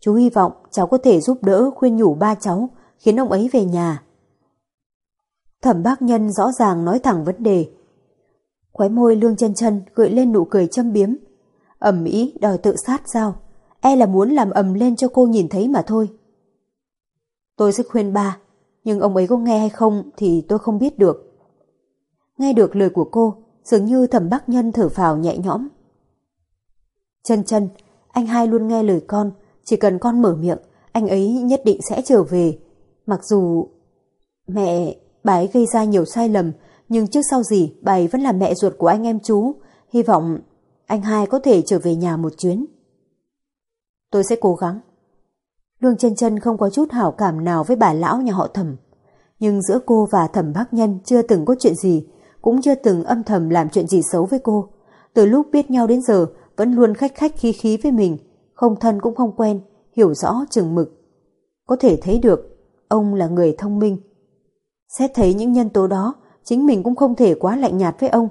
Chú hy vọng cháu có thể giúp đỡ khuyên nhủ ba cháu, khiến ông ấy về nhà. Thẩm bác nhân rõ ràng nói thẳng vấn đề. Khóe môi lương chân chân gợi lên nụ cười châm biếm. ẩm mỹ đòi tự sát sao? E là muốn làm ầm lên cho cô nhìn thấy mà thôi. Tôi sẽ khuyên ba, nhưng ông ấy có nghe hay không thì tôi không biết được. Nghe được lời của cô, dường như thẩm bác nhân thở phào nhẹ nhõm. Chân chân, anh hai luôn nghe lời con, chỉ cần con mở miệng, anh ấy nhất định sẽ trở về. Mặc dù... Mẹ, bà ấy gây ra nhiều sai lầm, nhưng trước sau gì bà ấy vẫn là mẹ ruột của anh em chú. Hy vọng anh hai có thể trở về nhà một chuyến. Tôi sẽ cố gắng. Lương chân chân không có chút hảo cảm nào với bà lão nhà họ thẩm. Nhưng giữa cô và thẩm bác nhân chưa từng có chuyện gì, cũng chưa từng âm thầm làm chuyện gì xấu với cô. Từ lúc biết nhau đến giờ vẫn luôn khách khách khí khí với mình, không thân cũng không quen, hiểu rõ chừng mực. Có thể thấy được, ông là người thông minh. Xét thấy những nhân tố đó, chính mình cũng không thể quá lạnh nhạt với ông.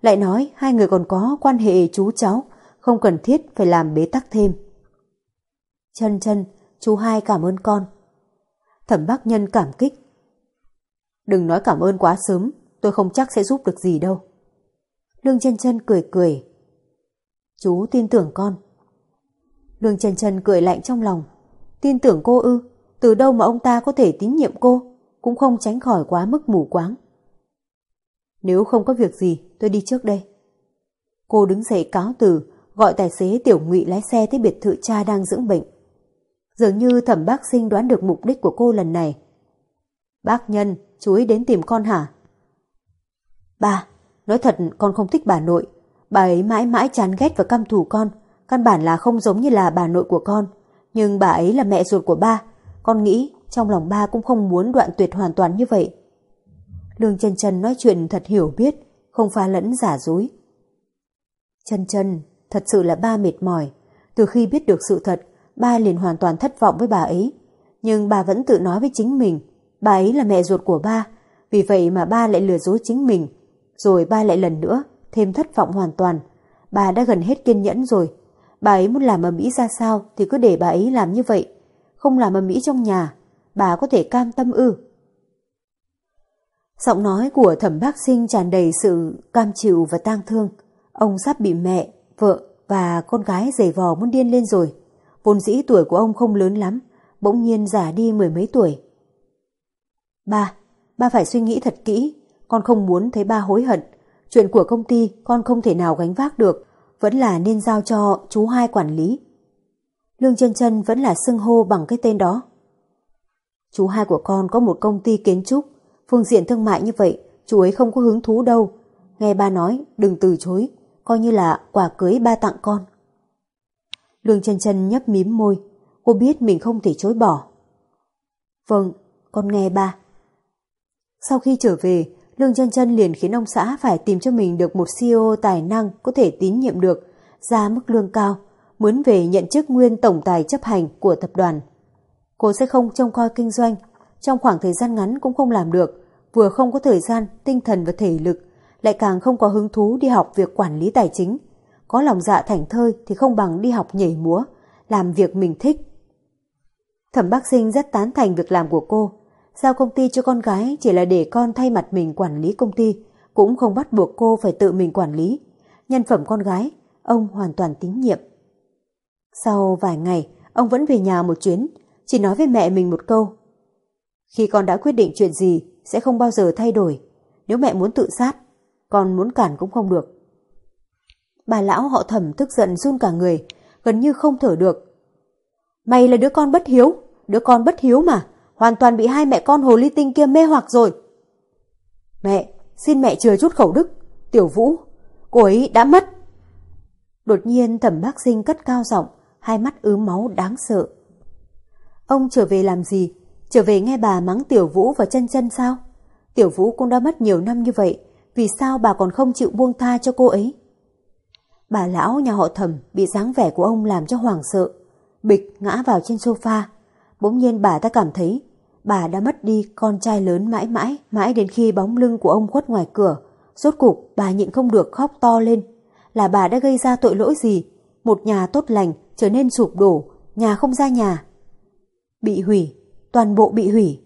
Lại nói hai người còn có quan hệ chú cháu, không cần thiết phải làm bế tắc thêm. Chân chân, chú hai cảm ơn con. Thẩm bác nhân cảm kích. Đừng nói cảm ơn quá sớm, tôi không chắc sẽ giúp được gì đâu. Lương chân chân cười cười. Chú tin tưởng con. Lương chân chân cười lạnh trong lòng. Tin tưởng cô ư, từ đâu mà ông ta có thể tín nhiệm cô, cũng không tránh khỏi quá mức mù quáng. Nếu không có việc gì, tôi đi trước đây. Cô đứng dậy cáo từ, gọi tài xế tiểu ngụy lái xe tới biệt thự cha đang dưỡng bệnh. Dường như thẩm bác sinh đoán được mục đích của cô lần này. Bác nhân, chú ý đến tìm con hả? Ba, nói thật con không thích bà nội. Bà ấy mãi mãi chán ghét và căm thù con. Căn bản là không giống như là bà nội của con. Nhưng bà ấy là mẹ ruột của ba. Con nghĩ trong lòng ba cũng không muốn đoạn tuyệt hoàn toàn như vậy. Lương chân chân nói chuyện thật hiểu biết, không pha lẫn giả dối. Chân chân, thật sự là ba mệt mỏi. Từ khi biết được sự thật, ba liền hoàn toàn thất vọng với bà ấy. Nhưng bà vẫn tự nói với chính mình, bà ấy là mẹ ruột của ba, vì vậy mà ba lại lừa dối chính mình. Rồi ba lại lần nữa, thêm thất vọng hoàn toàn. Bà đã gần hết kiên nhẫn rồi. Bà ấy muốn làm ở Mỹ ra sao thì cứ để bà ấy làm như vậy. Không làm ở Mỹ trong nhà, bà có thể cam tâm ư. Giọng nói của thẩm bác sinh tràn đầy sự cam chịu và tang thương. Ông sắp bị mẹ, vợ và con gái giày vò muốn điên lên rồi. Vốn dĩ tuổi của ông không lớn lắm, bỗng nhiên già đi mười mấy tuổi. Ba, ba phải suy nghĩ thật kỹ, con không muốn thấy ba hối hận. Chuyện của công ty con không thể nào gánh vác được, vẫn là nên giao cho chú hai quản lý. Lương chân chân vẫn là xưng hô bằng cái tên đó. Chú hai của con có một công ty kiến trúc, phương diện thương mại như vậy, chú ấy không có hứng thú đâu. Nghe ba nói, đừng từ chối, coi như là quà cưới ba tặng con. Lương chân chân nhấp mím môi, cô biết mình không thể chối bỏ. Vâng, con nghe ba. Sau khi trở về, Lương chân chân liền khiến ông xã phải tìm cho mình được một CEO tài năng có thể tín nhiệm được, ra mức lương cao, muốn về nhận chức nguyên tổng tài chấp hành của tập đoàn. Cô sẽ không trông coi kinh doanh, trong khoảng thời gian ngắn cũng không làm được, vừa không có thời gian, tinh thần và thể lực, lại càng không có hứng thú đi học việc quản lý tài chính. Có lòng dạ thành thơi thì không bằng đi học nhảy múa, làm việc mình thích. Thẩm bác sinh rất tán thành việc làm của cô. Giao công ty cho con gái chỉ là để con thay mặt mình quản lý công ty, cũng không bắt buộc cô phải tự mình quản lý. Nhân phẩm con gái, ông hoàn toàn tín nhiệm. Sau vài ngày, ông vẫn về nhà một chuyến, chỉ nói với mẹ mình một câu. Khi con đã quyết định chuyện gì, sẽ không bao giờ thay đổi. Nếu mẹ muốn tự sát, con muốn cản cũng không được. Bà lão họ thẩm tức giận run cả người, gần như không thở được. Mày là đứa con bất hiếu, đứa con bất hiếu mà, hoàn toàn bị hai mẹ con hồ ly tinh kia mê hoặc rồi. Mẹ, xin mẹ chừa chút khẩu đức, tiểu vũ, cô ấy đã mất. Đột nhiên thẩm bác sinh cất cao giọng, hai mắt ứ máu đáng sợ. Ông trở về làm gì? Trở về nghe bà mắng Tiểu Vũ và chân chân sao? Tiểu Vũ cũng đã mất nhiều năm như vậy, vì sao bà còn không chịu buông tha cho cô ấy? Bà lão nhà họ thẩm bị dáng vẻ của ông làm cho hoảng sợ, bịch ngã vào trên sofa. Bỗng nhiên bà ta cảm thấy bà đã mất đi con trai lớn mãi mãi, mãi đến khi bóng lưng của ông khuất ngoài cửa. Rốt cục bà nhịn không được khóc to lên. Là bà đã gây ra tội lỗi gì? Một nhà tốt lành trở nên sụp đổ, nhà không ra nhà. Bị hủy, toàn bộ bị hủy.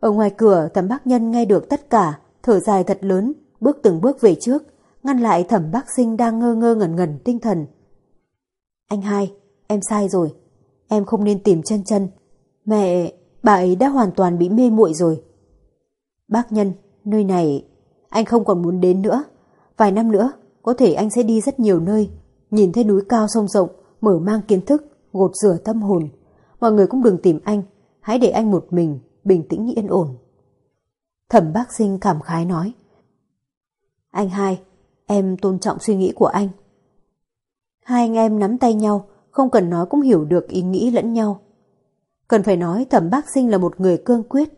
Ở ngoài cửa thẩm bác nhân nghe được tất cả, thở dài thật lớn, bước từng bước về trước, ngăn lại thẩm bác sinh đang ngơ ngơ ngẩn ngẩn tinh thần. Anh hai, em sai rồi. Em không nên tìm chân chân. Mẹ, bà ấy đã hoàn toàn bị mê muội rồi. Bác nhân, nơi này, anh không còn muốn đến nữa. Vài năm nữa, có thể anh sẽ đi rất nhiều nơi, nhìn thấy núi cao sông rộng, mở mang kiến thức, gột rửa tâm hồn. Mọi người cũng đừng tìm anh, hãy để anh một mình, bình tĩnh yên ổn. Thẩm bác sinh cảm khái nói. Anh hai, em tôn trọng suy nghĩ của anh. Hai anh em nắm tay nhau, không cần nói cũng hiểu được ý nghĩ lẫn nhau. Cần phải nói thẩm bác sinh là một người cương quyết.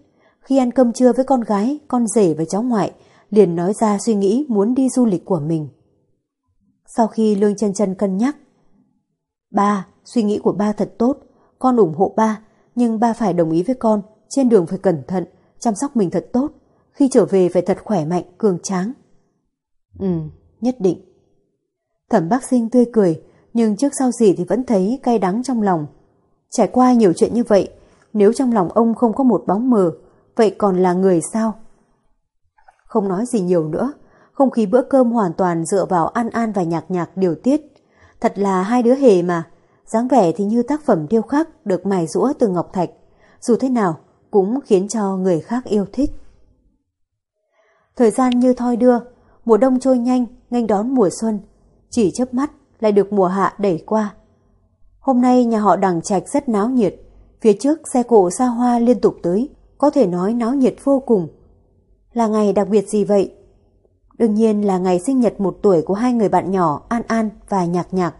Khi ăn cơm trưa với con gái, con rể và cháu ngoại, liền nói ra suy nghĩ muốn đi du lịch của mình. Sau khi Lương chân chân cân nhắc, Ba, suy nghĩ của ba thật tốt, con ủng hộ ba, nhưng ba phải đồng ý với con, trên đường phải cẩn thận, chăm sóc mình thật tốt, khi trở về phải thật khỏe mạnh, cường tráng. Ừ, nhất định. Thẩm bác sinh tươi cười, nhưng trước sau gì thì vẫn thấy cay đắng trong lòng. Trải qua nhiều chuyện như vậy, nếu trong lòng ông không có một bóng mờ, vậy còn là người sao? Không nói gì nhiều nữa, không khí bữa cơm hoàn toàn dựa vào An An và Nhạc Nhạc điều tiết. Thật là hai đứa hề mà, dáng vẻ thì như tác phẩm điêu khắc được mài rũa từ ngọc thạch. Dù thế nào, cũng khiến cho người khác yêu thích. Thời gian như thoi đưa, mùa đông trôi nhanh, nghênh đón mùa xuân. Chỉ chớp mắt lại được mùa hạ đẩy qua. Hôm nay nhà họ đằng trạch rất náo nhiệt. Phía trước xe cộ xa hoa liên tục tới, có thể nói náo nhiệt vô cùng. Là ngày đặc biệt gì vậy? Đương nhiên là ngày sinh nhật một tuổi của hai người bạn nhỏ An An và Nhạc Nhạc.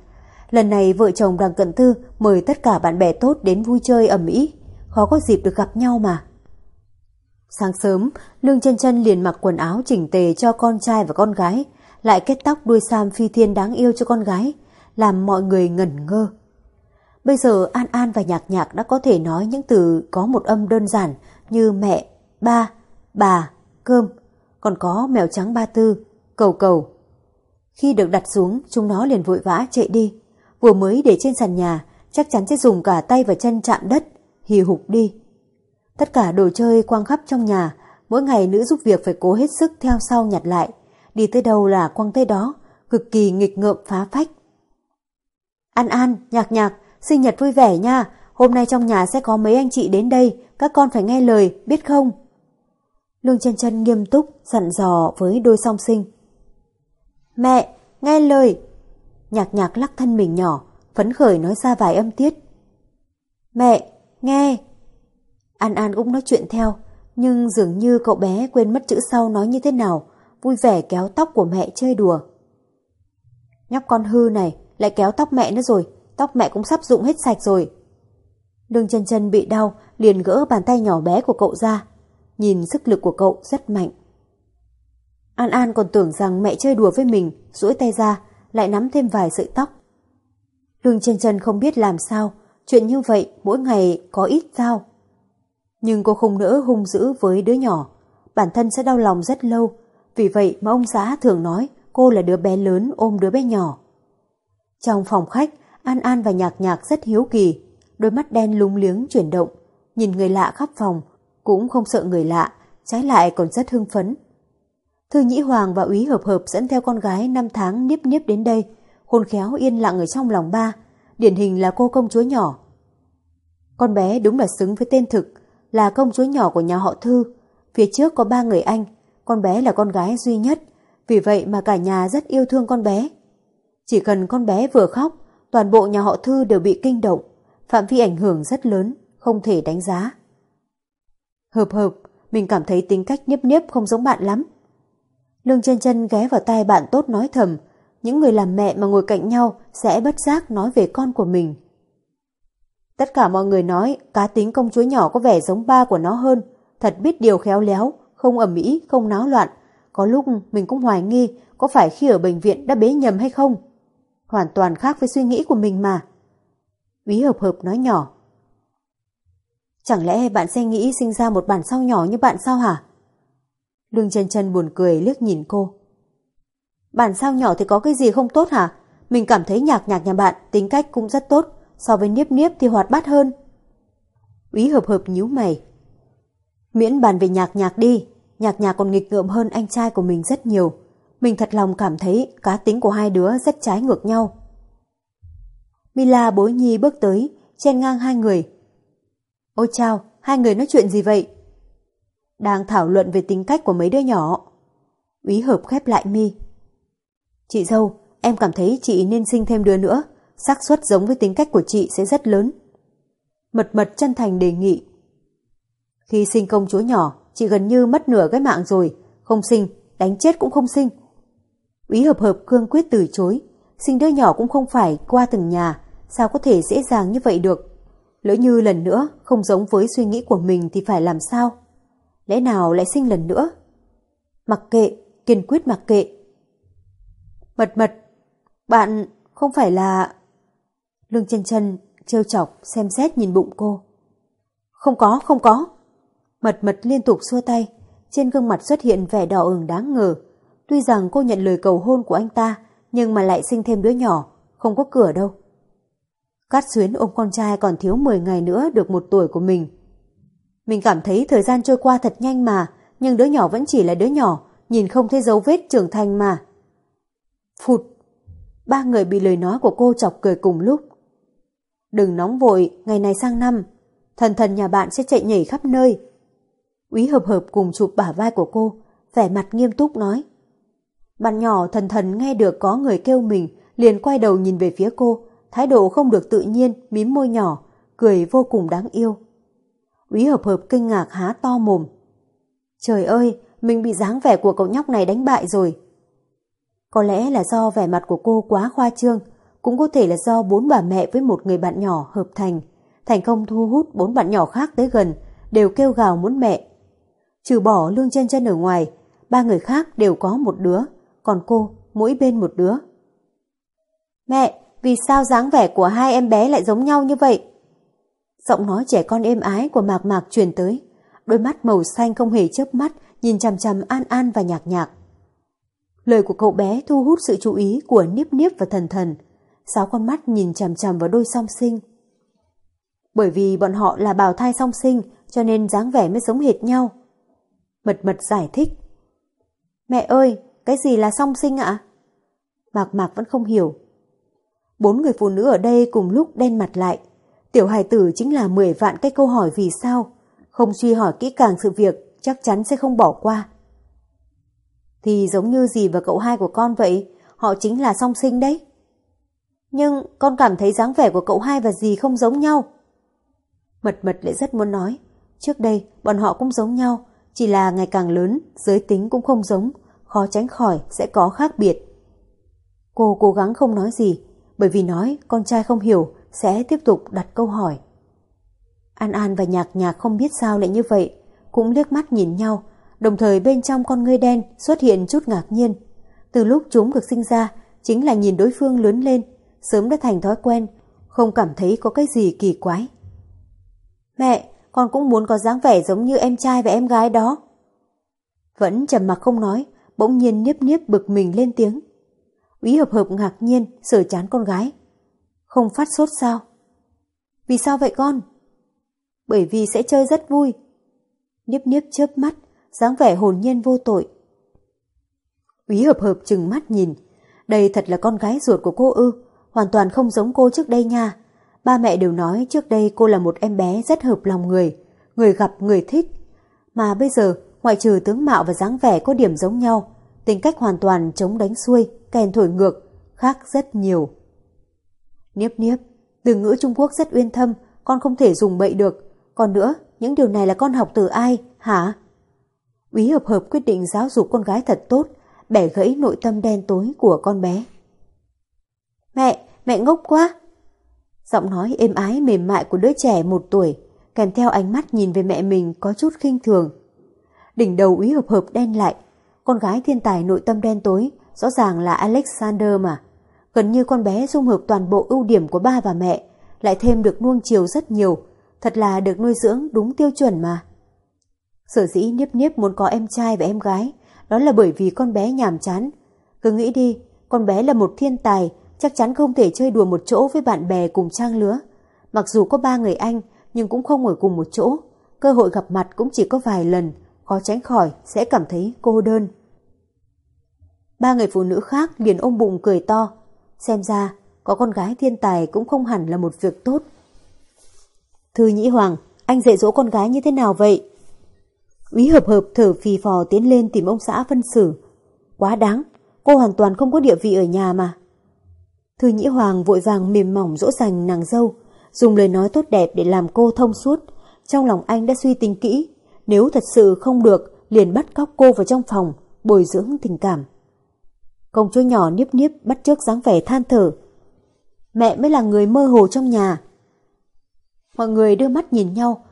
Lần này vợ chồng Đằng Cận thư mời tất cả bạn bè tốt đến vui chơi ẩm ý, khó có dịp được gặp nhau mà. Sáng sớm, Lương chân chân liền mặc quần áo chỉnh tề cho con trai và con gái, lại kết tóc đuôi sam phi thiên đáng yêu cho con gái, làm mọi người ngẩn ngơ. Bây giờ An An và Nhạc Nhạc đã có thể nói những từ có một âm đơn giản như mẹ, ba, bà, cơm, còn có mèo trắng ba tư, cầu cầu. Khi được đặt xuống, chúng nó liền vội vã chạy đi. Vừa mới để trên sàn nhà, chắc chắn sẽ dùng cả tay và chân chạm đất, hì hục đi. Tất cả đồ chơi quang khắp trong nhà, mỗi ngày nữ giúp việc phải cố hết sức theo sau nhặt lại. Đi tới đâu là quăng tới đó, cực kỳ nghịch ngợm phá phách. An An, nhạc nhạc, sinh nhật vui vẻ nha, hôm nay trong nhà sẽ có mấy anh chị đến đây, các con phải nghe lời, biết không? Lương chân chân nghiêm túc, dặn dò với đôi song sinh. Mẹ, nghe lời! Nhạc nhạc lắc thân mình nhỏ, phấn khởi nói ra vài âm tiết. Mẹ, nghe! An An cũng nói chuyện theo, nhưng dường như cậu bé quên mất chữ sau nói như thế nào, vui vẻ kéo tóc của mẹ chơi đùa. Nhóc con hư này, lại kéo tóc mẹ nữa rồi, tóc mẹ cũng sắp rụng hết sạch rồi. đường chân chân bị đau, liền gỡ bàn tay nhỏ bé của cậu ra, nhìn sức lực của cậu rất mạnh. An An còn tưởng rằng mẹ chơi đùa với mình, duỗi tay ra, lại nắm thêm vài sợi tóc. đường chân chân không biết làm sao, chuyện như vậy mỗi ngày có ít sao. Nhưng cô không nỡ hung dữ với đứa nhỏ, bản thân sẽ đau lòng rất lâu, vì vậy mà ông xã thường nói cô là đứa bé lớn ôm đứa bé nhỏ. Trong phòng khách, An An và Nhạc Nhạc rất hiếu kỳ, đôi mắt đen lúng liếng chuyển động, nhìn người lạ khắp phòng, cũng không sợ người lạ, trái lại còn rất hưng phấn. Thư Nhĩ Hoàng và Úy Hợp Hợp dẫn theo con gái 5 tháng niếp niếp đến đây, khôn khéo yên lặng ở trong lòng ba, điển hình là cô công chúa nhỏ. Con bé đúng là xứng với tên thực, là công chúa nhỏ của nhà họ Thư. Phía trước có ba người anh, con bé là con gái duy nhất, vì vậy mà cả nhà rất yêu thương con bé. Chỉ cần con bé vừa khóc, toàn bộ nhà họ Thư đều bị kinh động, phạm vi ảnh hưởng rất lớn, không thể đánh giá. Hợp hợp, mình cảm thấy tính cách nhấp nhấp không giống bạn lắm. Lương chân chân ghé vào tai bạn tốt nói thầm, những người làm mẹ mà ngồi cạnh nhau sẽ bất giác nói về con của mình. Tất cả mọi người nói cá tính công chúa nhỏ có vẻ giống ba của nó hơn, thật biết điều khéo léo, không ẩm mỹ, không náo loạn. Có lúc mình cũng hoài nghi có phải khi ở bệnh viện đã bế nhầm hay không. Hoàn toàn khác với suy nghĩ của mình mà. Úy hợp hợp nói nhỏ. Chẳng lẽ bạn sẽ nghĩ sinh ra một bản sao nhỏ như bạn sao hả? Lương chân chân buồn cười liếc nhìn cô. Bản sao nhỏ thì có cái gì không tốt hả? Mình cảm thấy nhạc nhạc nhà bạn tính cách cũng rất tốt, so với niếp niếp thì hoạt bát hơn. Úy hợp hợp nhíu mày. Miễn bàn về nhạc nhạc đi, nhạc nhạc còn nghịch ngợm hơn anh trai của mình rất nhiều. Mình thật lòng cảm thấy cá tính của hai đứa rất trái ngược nhau. Mila bối nhi bước tới, chen ngang hai người. Ôi chào, hai người nói chuyện gì vậy? Đang thảo luận về tính cách của mấy đứa nhỏ. Úy hợp khép lại mi. Chị dâu, em cảm thấy chị nên sinh thêm đứa nữa, xác suất giống với tính cách của chị sẽ rất lớn. Mật mật chân thành đề nghị. Khi sinh công chúa nhỏ, chị gần như mất nửa cái mạng rồi, không sinh, đánh chết cũng không sinh. Úy hợp hợp cương quyết từ chối, sinh đứa nhỏ cũng không phải qua từng nhà, sao có thể dễ dàng như vậy được. Lỡ như lần nữa không giống với suy nghĩ của mình thì phải làm sao? Lẽ nào lại sinh lần nữa? Mặc kệ, kiên quyết mặc kệ. Mật mật, bạn không phải là... Lương chân chân trêu chọc xem xét nhìn bụng cô. Không có, không có. Mật mật liên tục xua tay, trên gương mặt xuất hiện vẻ đỏ ửng đáng ngờ. Tuy rằng cô nhận lời cầu hôn của anh ta, nhưng mà lại sinh thêm đứa nhỏ, không có cửa đâu. Cát xuyến ôm con trai còn thiếu 10 ngày nữa được một tuổi của mình. Mình cảm thấy thời gian trôi qua thật nhanh mà, nhưng đứa nhỏ vẫn chỉ là đứa nhỏ, nhìn không thấy dấu vết trưởng thành mà. Phụt! Ba người bị lời nói của cô chọc cười cùng lúc. Đừng nóng vội, ngày này sang năm, thần thần nhà bạn sẽ chạy nhảy khắp nơi. Úy hợp hợp cùng chụp bả vai của cô, vẻ mặt nghiêm túc nói. Bạn nhỏ thần thần nghe được có người kêu mình, liền quay đầu nhìn về phía cô, thái độ không được tự nhiên, mím môi nhỏ, cười vô cùng đáng yêu. Úy hợp hợp kinh ngạc há to mồm. Trời ơi, mình bị dáng vẻ của cậu nhóc này đánh bại rồi. Có lẽ là do vẻ mặt của cô quá khoa trương, cũng có thể là do bốn bà mẹ với một người bạn nhỏ hợp thành, thành công thu hút bốn bạn nhỏ khác tới gần, đều kêu gào muốn mẹ. Trừ bỏ lương chân chân ở ngoài, ba người khác đều có một đứa, còn cô mỗi bên một đứa. Mẹ, vì sao dáng vẻ của hai em bé lại giống nhau như vậy? Giọng nói trẻ con êm ái của Mạc Mạc truyền tới, đôi mắt màu xanh không hề chớp mắt nhìn chằm chằm An An và Nhạc Nhạc. Lời của cậu bé thu hút sự chú ý của Niếp Niếp và Thần Thần, sáu con mắt nhìn chằm chằm vào đôi song sinh. Bởi vì bọn họ là bào thai song sinh cho nên dáng vẻ mới giống hệt nhau. Mật mật giải thích. Mẹ ơi, cái gì là song sinh ạ? Mạc Mạc vẫn không hiểu. Bốn người phụ nữ ở đây cùng lúc đen mặt lại. Tiểu hài tử chính là 10 vạn cái câu hỏi vì sao. Không suy hỏi kỹ càng sự việc, chắc chắn sẽ không bỏ qua. Thì giống như gì và cậu hai của con vậy, họ chính là song sinh đấy. Nhưng con cảm thấy dáng vẻ của cậu hai và dì không giống nhau. Mật mật lại rất muốn nói, trước đây bọn họ cũng giống nhau, chỉ là ngày càng lớn, giới tính cũng không giống, khó tránh khỏi sẽ có khác biệt. Cô cố gắng không nói gì, bởi vì nói con trai không hiểu sẽ tiếp tục đặt câu hỏi. An An và Nhạc Nhạc không biết sao lại như vậy, cũng liếc mắt nhìn nhau, đồng thời bên trong con ngươi đen xuất hiện chút ngạc nhiên. Từ lúc chúng được sinh ra, chính là nhìn đối phương lớn lên, sớm đã thành thói quen, không cảm thấy có cái gì kỳ quái. Mẹ, con cũng muốn có dáng vẻ giống như em trai và em gái đó. Vẫn trầm mặc không nói, bỗng nhiên niếp niếp bực mình lên tiếng. Úy hợp hợp ngạc nhiên, sờ chán con gái. Không phát sốt sao? Vì sao vậy con? Bởi vì sẽ chơi rất vui. Niếp niếp chớp mắt, dáng vẻ hồn nhiên vô tội. Úy hợp hợp chừng mắt nhìn. Đây thật là con gái ruột của cô ư, hoàn toàn không giống cô trước đây nha. Ba mẹ đều nói trước đây cô là một em bé rất hợp lòng người, người gặp người thích. Mà bây giờ, ngoại trừ tướng mạo và dáng vẻ có điểm giống nhau, tính cách hoàn toàn chống đánh xuôi, kèn thổi ngược, khác rất nhiều. Niếp niếp, từ ngữ Trung Quốc rất uyên thâm, con không thể dùng bậy được. Còn nữa, những điều này là con học từ ai, hả? Úy hợp hợp quyết định giáo dục con gái thật tốt, bẻ gãy nội tâm đen tối của con bé. Mẹ, mẹ ngốc quá! Giọng nói êm ái mềm mại của đứa trẻ một tuổi, kèm theo ánh mắt nhìn về mẹ mình có chút khinh thường. Đỉnh đầu úy hợp hợp đen lại, con gái thiên tài nội tâm đen tối, rõ ràng là Alexander mà. Gần như con bé dung hợp toàn bộ ưu điểm của ba và mẹ, lại thêm được nuông chiều rất nhiều, thật là được nuôi dưỡng đúng tiêu chuẩn mà. Sở dĩ Niếp Niếp muốn có em trai và em gái, đó là bởi vì con bé nhàm chán. Cứ nghĩ đi, con bé là một thiên tài, chắc chắn không thể chơi đùa một chỗ với bạn bè cùng trang lứa. Mặc dù có ba người anh, nhưng cũng không ở cùng một chỗ. Cơ hội gặp mặt cũng chỉ có vài lần, khó tránh khỏi sẽ cảm thấy cô đơn. Ba người phụ nữ khác liền ôm bụng cười to. Xem ra, có con gái thiên tài cũng không hẳn là một việc tốt. Thư Nhĩ Hoàng, anh dạy dỗ con gái như thế nào vậy? Úy hợp hợp thở phì phò tiến lên tìm ông xã phân xử. Quá đáng, cô hoàn toàn không có địa vị ở nhà mà. Thư Nhĩ Hoàng vội vàng mềm mỏng dỗ dành nàng dâu, dùng lời nói tốt đẹp để làm cô thông suốt. Trong lòng anh đã suy tính kỹ, nếu thật sự không được, liền bắt cóc cô vào trong phòng, bồi dưỡng tình cảm. Công chúa nhỏ niếp niếp bắt chước dáng vẻ than thở. Mẹ mới là người mơ hồ trong nhà. Mọi người đưa mắt nhìn nhau,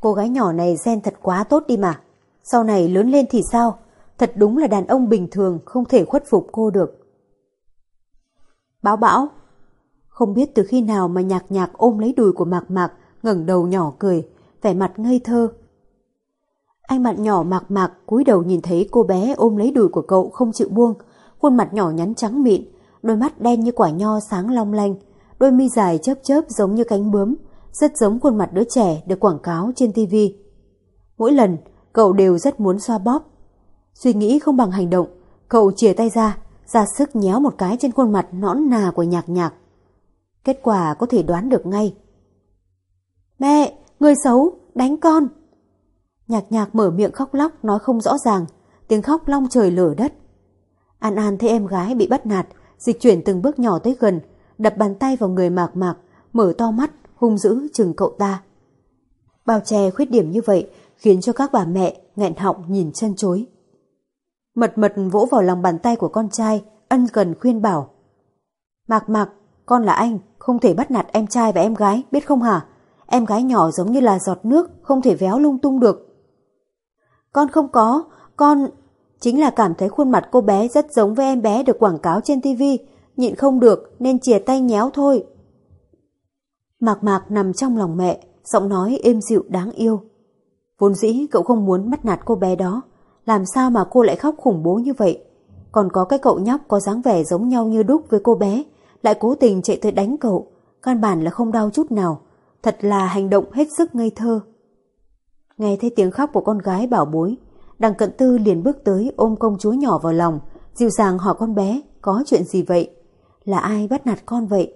cô gái nhỏ này gen thật quá tốt đi mà. Sau này lớn lên thì sao? Thật đúng là đàn ông bình thường không thể khuất phục cô được. Báo bão. Không biết từ khi nào mà nhạc nhạc ôm lấy đùi của mạc mạc, ngẩng đầu nhỏ cười, vẻ mặt ngây thơ. Anh mặt nhỏ mạc mạc cúi đầu nhìn thấy cô bé ôm lấy đùi của cậu không chịu buông, khuôn mặt nhỏ nhắn trắng mịn, đôi mắt đen như quả nho sáng long lanh, đôi mi dài chớp chớp giống như cánh bướm, rất giống khuôn mặt đứa trẻ được quảng cáo trên tivi. Mỗi lần, cậu đều rất muốn xoa bóp. Suy nghĩ không bằng hành động, cậu chìa tay ra, ra sức nhéo một cái trên khuôn mặt nõn nà của nhạc nhạc. Kết quả có thể đoán được ngay. Mẹ, người xấu, đánh con. Nhạc nhạc mở miệng khóc lóc nói không rõ ràng, tiếng khóc long trời lở đất. An An thấy em gái bị bắt nạt, dịch chuyển từng bước nhỏ tới gần, đập bàn tay vào người mạc mạc, mở to mắt, hung dữ chừng cậu ta. Bao che khuyết điểm như vậy khiến cho các bà mẹ nghẹn họng nhìn chân chối. Mật mật vỗ vào lòng bàn tay của con trai, ân cần khuyên bảo. Mạc mạc, con là anh, không thể bắt nạt em trai và em gái, biết không hả? Em gái nhỏ giống như là giọt nước, không thể véo lung tung được. Con không có, con... Chính là cảm thấy khuôn mặt cô bé rất giống với em bé được quảng cáo trên tivi, nhịn không được nên chìa tay nhéo thôi. Mạc mạc nằm trong lòng mẹ, giọng nói êm dịu đáng yêu. Vốn dĩ cậu không muốn bắt nạt cô bé đó, làm sao mà cô lại khóc khủng bố như vậy? Còn có cái cậu nhóc có dáng vẻ giống nhau như đúc với cô bé, lại cố tình chạy tới đánh cậu, căn bản là không đau chút nào, thật là hành động hết sức ngây thơ. Nghe thấy tiếng khóc của con gái bảo bối, đằng cận tư liền bước tới ôm công chúa nhỏ vào lòng, dịu dàng hỏi con bé có chuyện gì vậy? Là ai bắt nạt con vậy?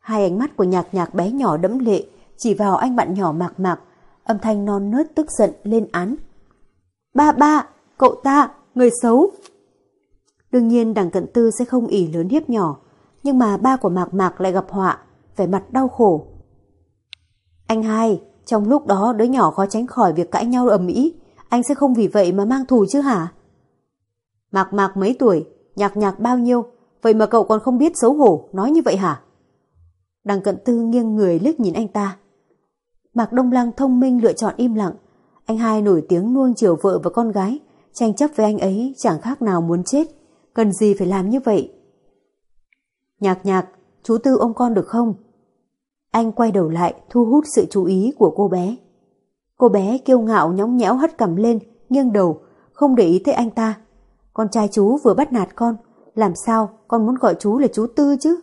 Hai ánh mắt của nhạc nhạc bé nhỏ đẫm lệ chỉ vào anh bạn nhỏ mạc mạc, âm thanh non nớt tức giận lên án. Ba ba, cậu ta, người xấu. Đương nhiên đằng cận tư sẽ không ỉ lớn hiếp nhỏ, nhưng mà ba của mạc mạc lại gặp họa, vẻ mặt đau khổ. Anh hai, trong lúc đó đứa nhỏ khó tránh khỏi việc cãi nhau ầm ĩ, anh sẽ không vì vậy mà mang thù chứ hả? Mạc mạc mấy tuổi, nhạc nhạc bao nhiêu, vậy mà cậu còn không biết xấu hổ, nói như vậy hả? Đằng cận tư nghiêng người liếc nhìn anh ta. Mạc Đông Lăng thông minh lựa chọn im lặng, anh hai nổi tiếng nuông chiều vợ và con gái, tranh chấp với anh ấy chẳng khác nào muốn chết, cần gì phải làm như vậy? Nhạc nhạc, chú Tư ôm con được không? Anh quay đầu lại thu hút sự chú ý của cô bé. Cô bé kiêu ngạo nhõng nhẽo hất cầm lên, nghiêng đầu, không để ý tới anh ta. Con trai chú vừa bắt nạt con, làm sao con muốn gọi chú là chú Tư chứ?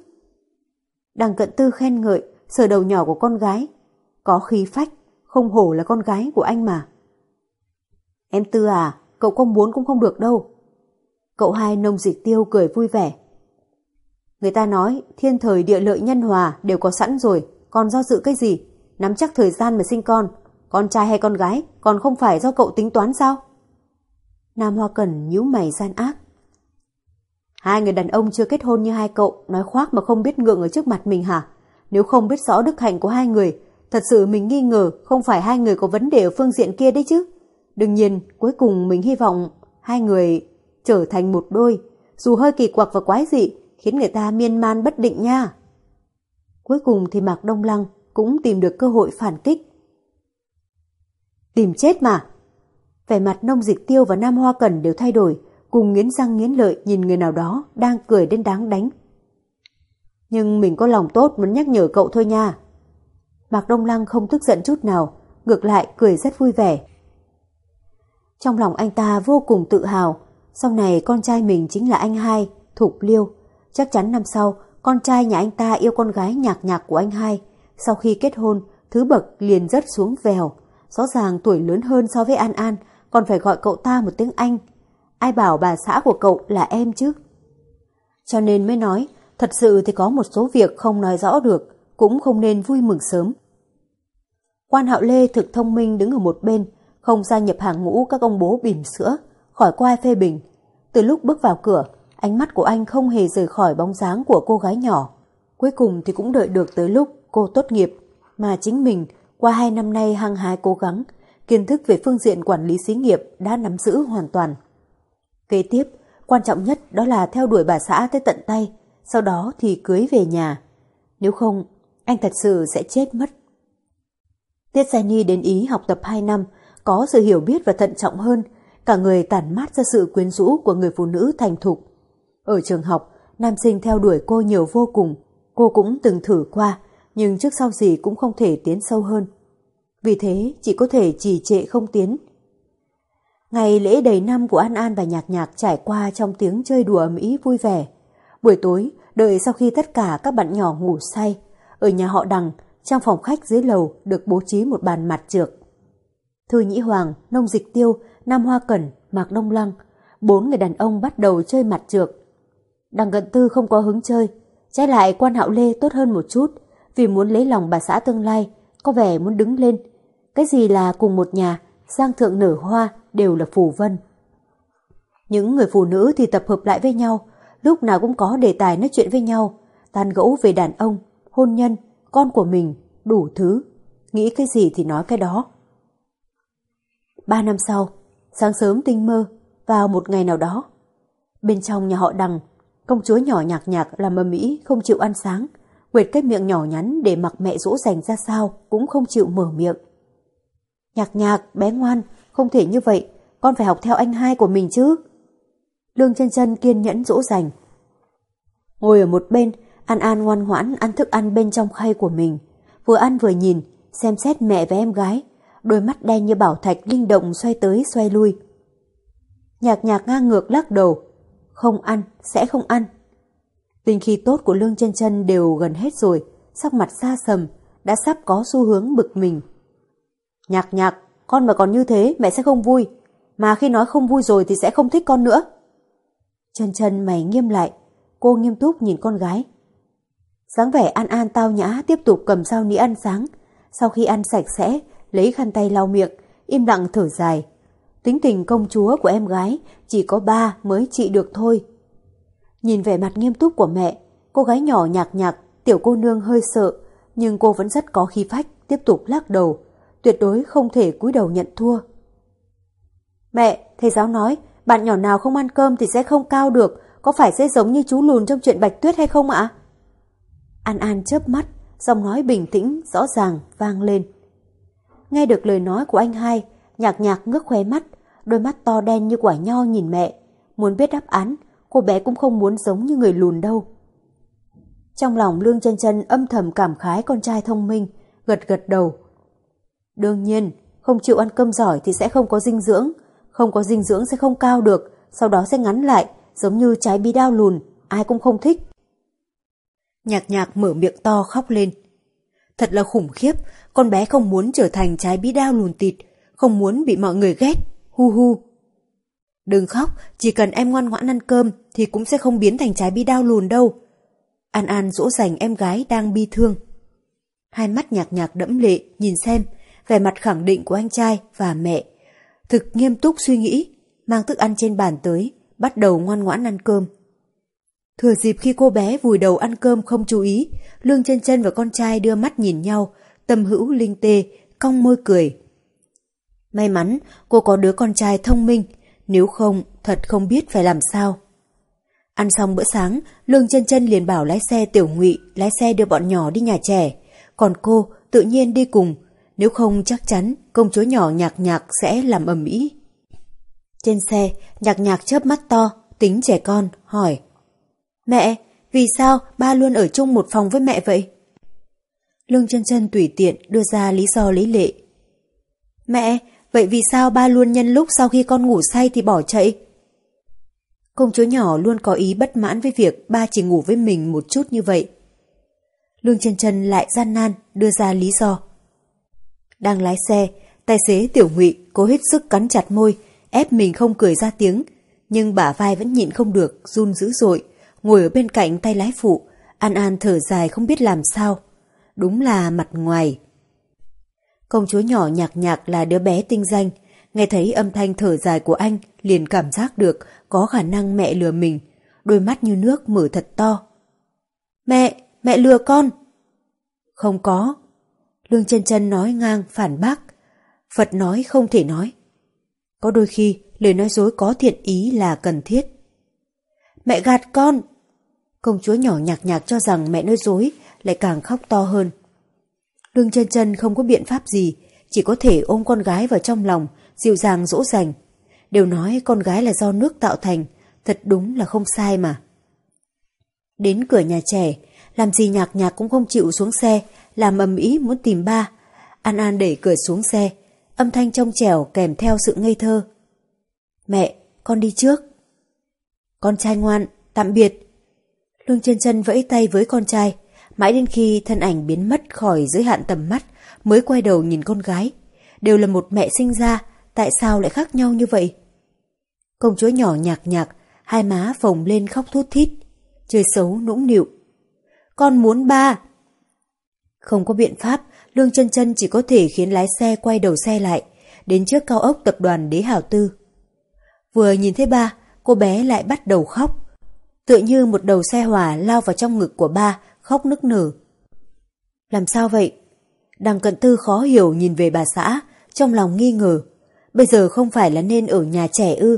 Đằng cận tư khen ngợi, sờ đầu nhỏ của con gái. Có khí phách, không hổ là con gái của anh mà. Em Tư à, cậu không muốn cũng không được đâu. Cậu hai nông dịch tiêu cười vui vẻ. Người ta nói thiên thời địa lợi nhân hòa đều có sẵn rồi, còn do dự cái gì? Nắm chắc thời gian mà sinh con, con trai hay con gái còn không phải do cậu tính toán sao? Nam Hoa cần nhíu mày gian ác. Hai người đàn ông chưa kết hôn như hai cậu nói khoác mà không biết ngượng ở trước mặt mình hả? Nếu không biết rõ đức hạnh của hai người, thật sự mình nghi ngờ không phải hai người có vấn đề ở phương diện kia đấy chứ. Đương nhiên, cuối cùng mình hy vọng hai người trở thành một đôi, dù hơi kỳ quặc và quái dị, khiến người ta miên man bất định nha. Cuối cùng thì Mạc Đông Lăng cũng tìm được cơ hội phản kích. Tìm chết mà! Vẻ mặt nông dịch tiêu và Nam Hoa Cẩn đều thay đổi, cùng nghiến răng nghiến lợi nhìn người nào đó đang cười đến đáng đánh. Nhưng mình có lòng tốt muốn nhắc nhở cậu thôi nha. Mạc Đông Lăng không tức giận chút nào, ngược lại cười rất vui vẻ. Trong lòng anh ta vô cùng tự hào, sau này con trai mình chính là anh hai, Thục Liêu. Chắc chắn năm sau, con trai nhà anh ta yêu con gái nhạc nhạc của anh hai. Sau khi kết hôn, thứ bậc liền rớt xuống vèo. Rõ ràng tuổi lớn hơn so với An An, còn phải gọi cậu ta một tiếng anh. Ai bảo bà xã của cậu là em chứ? Cho nên mới nói, thật sự thì có một số việc không nói rõ được, cũng không nên vui mừng sớm. Quan Hạo Lê thực thông minh đứng ở một bên, không gia nhập hàng ngũ các ông bố bỉm sữa, khỏi qua phê bình. Từ lúc bước vào cửa, ánh mắt của anh không hề rời khỏi bóng dáng của cô gái nhỏ. Cuối cùng thì cũng đợi được tới lúc cô tốt nghiệp, mà chính mình qua hai năm nay hăng hái cố gắng, kiến thức về phương diện quản lý xí nghiệp đã nắm giữ hoàn toàn. Kế tiếp, quan trọng nhất đó là theo đuổi bà xã tới tận tay, sau đó thì cưới về nhà. Nếu không, anh thật sự sẽ chết mất. Tiết Giai Ni đến Ý học tập 2 năm, có sự hiểu biết và thận trọng hơn, cả người tản mát ra sự quyến rũ của người phụ nữ thành thục. Ở trường học, nam sinh theo đuổi cô nhiều vô cùng, cô cũng từng thử qua, nhưng trước sau gì cũng không thể tiến sâu hơn. Vì thế chỉ có thể trì trệ không tiến. Ngày lễ đầy năm của An An và Nhạc Nhạc trải qua trong tiếng chơi đùa Mỹ vui vẻ. Buổi tối, đợi sau khi tất cả các bạn nhỏ ngủ say, ở nhà họ Đằng, trong phòng khách dưới lầu được bố trí một bàn mặt trược. Thư Nhĩ Hoàng, Nông Dịch Tiêu, Nam Hoa Cẩn, Mạc Đông Lăng, bốn người đàn ông bắt đầu chơi mặt trược. Đằng Cận Tư không có hứng chơi, trái lại quan hạo Lê tốt hơn một chút, vì muốn lấy lòng bà xã tương lai, có vẻ muốn đứng lên. Cái gì là cùng một nhà, giang thượng nở hoa đều là phù vân. Những người phụ nữ thì tập hợp lại với nhau, lúc nào cũng có đề tài nói chuyện với nhau, tàn gẫu về đàn ông, hôn nhân, con của mình, đủ thứ. Nghĩ cái gì thì nói cái đó. Ba năm sau, sáng sớm tinh mơ, vào một ngày nào đó, bên trong nhà họ đằng, công chúa nhỏ nhạc nhạc làm mầm mỹ không chịu ăn sáng, quệt cái miệng nhỏ nhắn để mặc mẹ dỗ dành ra sao cũng không chịu mở miệng. Nhạc nhạc, bé ngoan, không thể như vậy, con phải học theo anh hai của mình chứ. Lương chân chân kiên nhẫn dỗ dành. Ngồi ở một bên, An An ngoan ngoãn ăn thức ăn bên trong khay của mình. Vừa ăn vừa nhìn, xem xét mẹ và em gái, đôi mắt đen như bảo thạch linh động xoay tới xoay lui. Nhạc nhạc ngang ngược lắc đầu, không ăn, sẽ không ăn. Tình khi tốt của Lương chân chân đều gần hết rồi, sắc mặt xa sầm, đã sắp có xu hướng bực mình. Nhạc nhạc, con mà còn như thế mẹ sẽ không vui, mà khi nói không vui rồi thì sẽ không thích con nữa. Chân chân mày nghiêm lại, cô nghiêm túc nhìn con gái. dáng vẻ an an tao nhã tiếp tục cầm dao nĩa ăn sáng, sau khi ăn sạch sẽ, lấy khăn tay lau miệng, im lặng thở dài. Tính tình công chúa của em gái chỉ có ba mới trị được thôi. Nhìn vẻ mặt nghiêm túc của mẹ, cô gái nhỏ nhạc nhạc, tiểu cô nương hơi sợ, nhưng cô vẫn rất có khí phách, tiếp tục lắc đầu, tuyệt đối không thể cúi đầu nhận thua. Mẹ, thầy giáo nói, bạn nhỏ nào không ăn cơm thì sẽ không cao được, có phải sẽ giống như chú lùn trong chuyện Bạch Tuyết hay không ạ? An An chớp mắt, giọng nói bình tĩnh, rõ ràng, vang lên. Nghe được lời nói của anh hai, nhạc nhạc ngước khóe mắt, đôi mắt to đen như quả nho nhìn mẹ. Muốn biết đáp án, cô bé cũng không muốn giống như người lùn đâu. Trong lòng Lương chân chân âm thầm cảm khái con trai thông minh, gật gật đầu. Đương nhiên, không chịu ăn cơm giỏi thì sẽ không có dinh dưỡng, không có dinh dưỡng sẽ không cao được, sau đó sẽ ngắn lại, giống như trái bí đao lùn, ai cũng không thích. Nhạc nhạc mở miệng to khóc lên. Thật là khủng khiếp, con bé không muốn trở thành trái bí đao lùn tịt, không muốn bị mọi người ghét, hu hu. Đừng khóc, chỉ cần em ngoan ngoãn ăn cơm thì cũng sẽ không biến thành trái bí đao lùn đâu. An An dỗ dành em gái đang bi thương. Hai mắt nhạc nhạc đẫm lệ, nhìn xem, vẻ mặt khẳng định của anh trai và mẹ. Thực nghiêm túc suy nghĩ, mang thức ăn trên bàn tới, bắt đầu ngoan ngoãn ăn cơm. Thừa dịp khi cô bé vùi đầu ăn cơm không chú ý, Lương chân chân và con trai đưa mắt nhìn nhau, tâm hữu linh tê, cong môi cười. May mắn cô có đứa con trai thông minh, nếu không thật không biết phải làm sao. Ăn xong bữa sáng, Lương chân chân liền bảo lái xe tiểu ngụy lái xe đưa bọn nhỏ đi nhà trẻ, còn cô tự nhiên đi cùng, nếu không chắc chắn công chúa nhỏ nhạc nhạc sẽ làm ầm ĩ. Trên xe, nhạc nhạc chớp mắt to, tính trẻ con, hỏi. Mẹ, vì sao ba luôn ở chung một phòng với mẹ vậy? Lương chân chân tùy tiện đưa ra lý do lý lệ. Mẹ, vậy vì sao ba luôn nhân lúc sau khi con ngủ say thì bỏ chạy? Công chúa nhỏ luôn có ý bất mãn với việc ba chỉ ngủ với mình một chút như vậy. Lương chân chân lại gian nan đưa ra lý do. Đang lái xe, tài xế tiểu ngụy cố hết sức cắn chặt môi, ép mình không cười ra tiếng, nhưng bả vai vẫn nhịn không được, run dữ dội, ngồi ở bên cạnh tay lái phụ, An An thở dài không biết làm sao. Đúng là mặt ngoài. Công chúa nhỏ nhạc nhạc là đứa bé tinh danh, nghe thấy âm thanh thở dài của anh liền cảm giác được có khả năng mẹ lừa mình, đôi mắt như nước mở thật to. Mẹ, mẹ lừa con. Không có. Lương chân chân nói ngang phản bác. Phật nói không thể nói. Có đôi khi lời nói dối có thiện ý là cần thiết. Mẹ gạt con. Công chúa nhỏ nhạc nhạc cho rằng mẹ nói dối lại càng khóc to hơn. Lương chân chân không có biện pháp gì, chỉ có thể ôm con gái vào trong lòng, dịu dàng dỗ dành. Đều nói con gái là do nước tạo thành, thật đúng là không sai mà. Đến cửa nhà trẻ, làm gì nhạc nhạc cũng không chịu xuống xe, làm ầm ĩ muốn tìm ba. An An đẩy cửa xuống xe, âm thanh trong trẻo kèm theo sự ngây thơ. Mẹ, con đi trước. Con trai ngoan, tạm biệt. Lương chân chân vẫy tay với con trai, mãi đến khi thân ảnh biến mất khỏi giới hạn tầm mắt mới quay đầu nhìn con gái. Đều là một mẹ sinh ra, tại sao lại khác nhau như vậy? Công chúa nhỏ nhạc nhạc, hai má phồng lên khóc thút thít, chơi xấu nũng nịu. Con muốn ba. Không có biện pháp, Lương chân chân chỉ có thể khiến lái xe quay đầu xe lại, đến trước cao ốc tập đoàn Đế Hảo Tư. Vừa nhìn thấy ba, cô bé lại bắt đầu khóc. Tựa như một đầu xe hỏa lao vào trong ngực của ba, khóc nức nở. Làm sao vậy? Đằng cận tư khó hiểu nhìn về bà xã, trong lòng nghi ngờ. Bây giờ không phải là nên ở nhà trẻ ư,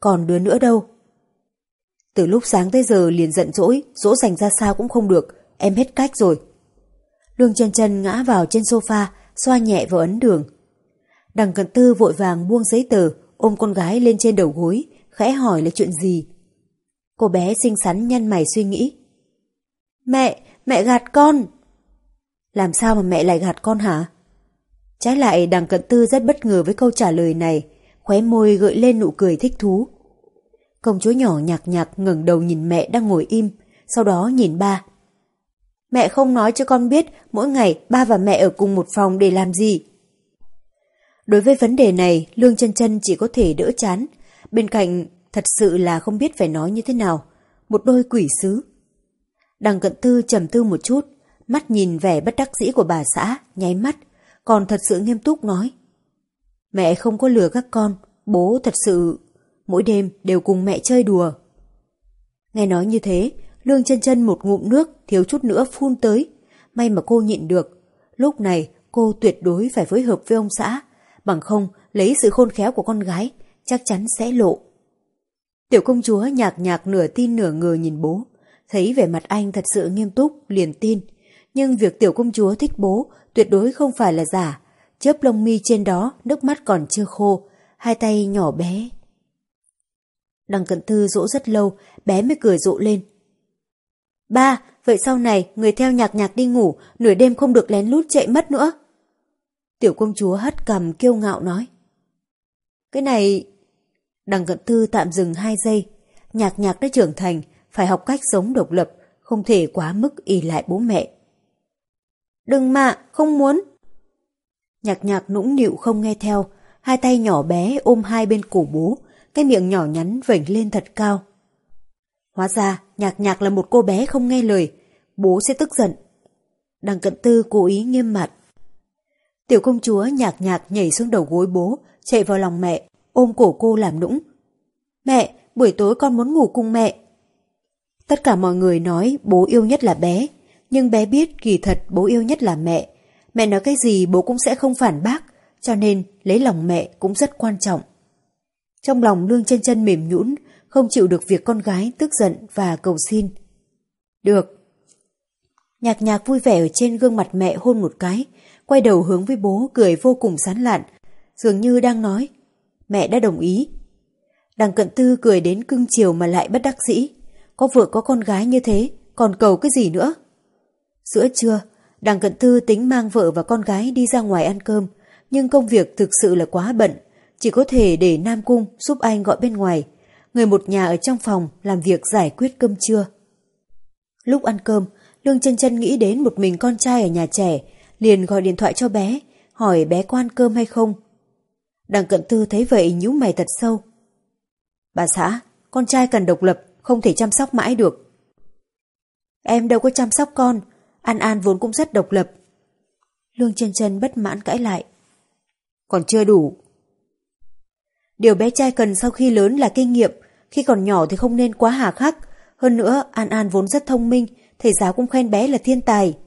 còn đứa nữa đâu. Từ lúc sáng tới giờ liền giận dỗi, dỗ dành ra sao cũng không được, em hết cách rồi. Lương chân chân ngã vào trên sofa, xoa nhẹ vào ấn đường. Đằng cận tư vội vàng buông giấy tờ, ôm con gái lên trên đầu gối, khẽ hỏi là chuyện gì. Cô bé xinh xắn nhăn mày suy nghĩ. Mẹ, mẹ gạt con. Làm sao mà mẹ lại gạt con hả? Trái lại đằng cận tư rất bất ngờ với câu trả lời này, khóe môi gợi lên nụ cười thích thú. Công chúa nhỏ nhạc nhạc ngẩng đầu nhìn mẹ đang ngồi im, sau đó nhìn ba. Mẹ không nói cho con biết mỗi ngày ba và mẹ ở cùng một phòng để làm gì. Đối với vấn đề này, Lương chân chân chỉ có thể đỡ chán. Bên cạnh, thật sự là không biết phải nói như thế nào. Một đôi quỷ sứ. Đằng cận tư trầm tư một chút, mắt nhìn vẻ bất đắc dĩ của bà xã, nháy mắt, còn thật sự nghiêm túc nói. Mẹ không có lừa các con, bố thật sự mỗi đêm đều cùng mẹ chơi đùa. Nghe nói như thế, Lương chân chân một ngụm nước thiếu chút nữa phun tới. May mà cô nhịn được. Lúc này cô tuyệt đối phải phối hợp với ông xã. Bằng không lấy sự khôn khéo của con gái chắc chắn sẽ lộ. Tiểu công chúa nhạc nhạc nửa tin nửa ngờ nhìn bố. Thấy vẻ mặt anh thật sự nghiêm túc liền tin. Nhưng việc tiểu công chúa thích bố tuyệt đối không phải là giả. Chớp lông mi trên đó nước mắt còn chưa khô. Hai tay nhỏ bé Đằng cận thư dỗ rất lâu, bé mới cười rộ lên. Ba, vậy sau này người theo nhạc nhạc đi ngủ, nửa đêm không được lén lút chạy mất nữa. Tiểu công chúa hất cầm kiêu ngạo nói. Cái này... Đằng cận tư tạm dừng hai giây. Nhạc nhạc đã trưởng thành, phải học cách sống độc lập, không thể quá mức ỉ lại bố mẹ. Đừng mà, không muốn. Nhạc nhạc nũng nịu không nghe theo, hai tay nhỏ bé ôm hai bên cổ bố, cái miệng nhỏ nhắn vểnh lên thật cao. Hóa ra, nhạc nhạc là một cô bé không nghe lời, bố sẽ tức giận. Đằng cận tư cố ý nghiêm mặt. Tiểu công chúa nhạc nhạc nhảy xuống đầu gối bố, chạy vào lòng mẹ, ôm cổ cô làm nũng. Mẹ, buổi tối con muốn ngủ cùng mẹ. Tất cả mọi người nói bố yêu nhất là bé, nhưng bé biết kỳ thật bố yêu nhất là mẹ. Mẹ nói cái gì bố cũng sẽ không phản bác, cho nên lấy lòng mẹ cũng rất quan trọng. Trong lòng Lương chân chân mềm nhũn, không chịu được việc con gái tức giận và cầu xin. Được. Nhạc nhạc vui vẻ ở trên gương mặt mẹ hôn một cái, quay đầu hướng với bố cười vô cùng sán lạn, dường như đang nói, mẹ đã đồng ý. Đằng cận tư cười đến cưng chiều mà lại bất đắc dĩ, có vợ có con gái như thế, còn cầu cái gì nữa? Giữa trưa, đằng cận thư tính mang vợ và con gái đi ra ngoài ăn cơm, nhưng công việc thực sự là quá bận, chỉ có thể để Nam Cung giúp anh gọi bên ngoài, người một nhà ở trong phòng làm việc giải quyết cơm trưa. Lúc ăn cơm, Lương chân chân nghĩ đến một mình con trai ở nhà trẻ, liền gọi điện thoại cho bé, hỏi bé có ăn cơm hay không. Đằng cận tư thấy vậy nhíu mày thật sâu. Bà xã, con trai cần độc lập, không thể chăm sóc mãi được. Em đâu có chăm sóc con, An An vốn cũng rất độc lập. Lương chân chân bất mãn cãi lại. Còn chưa đủ. Điều bé trai cần sau khi lớn là kinh nghiệm, khi còn nhỏ thì không nên quá hà khắc. Hơn nữa, An An vốn rất thông minh, thầy giáo cũng khen bé là thiên tài.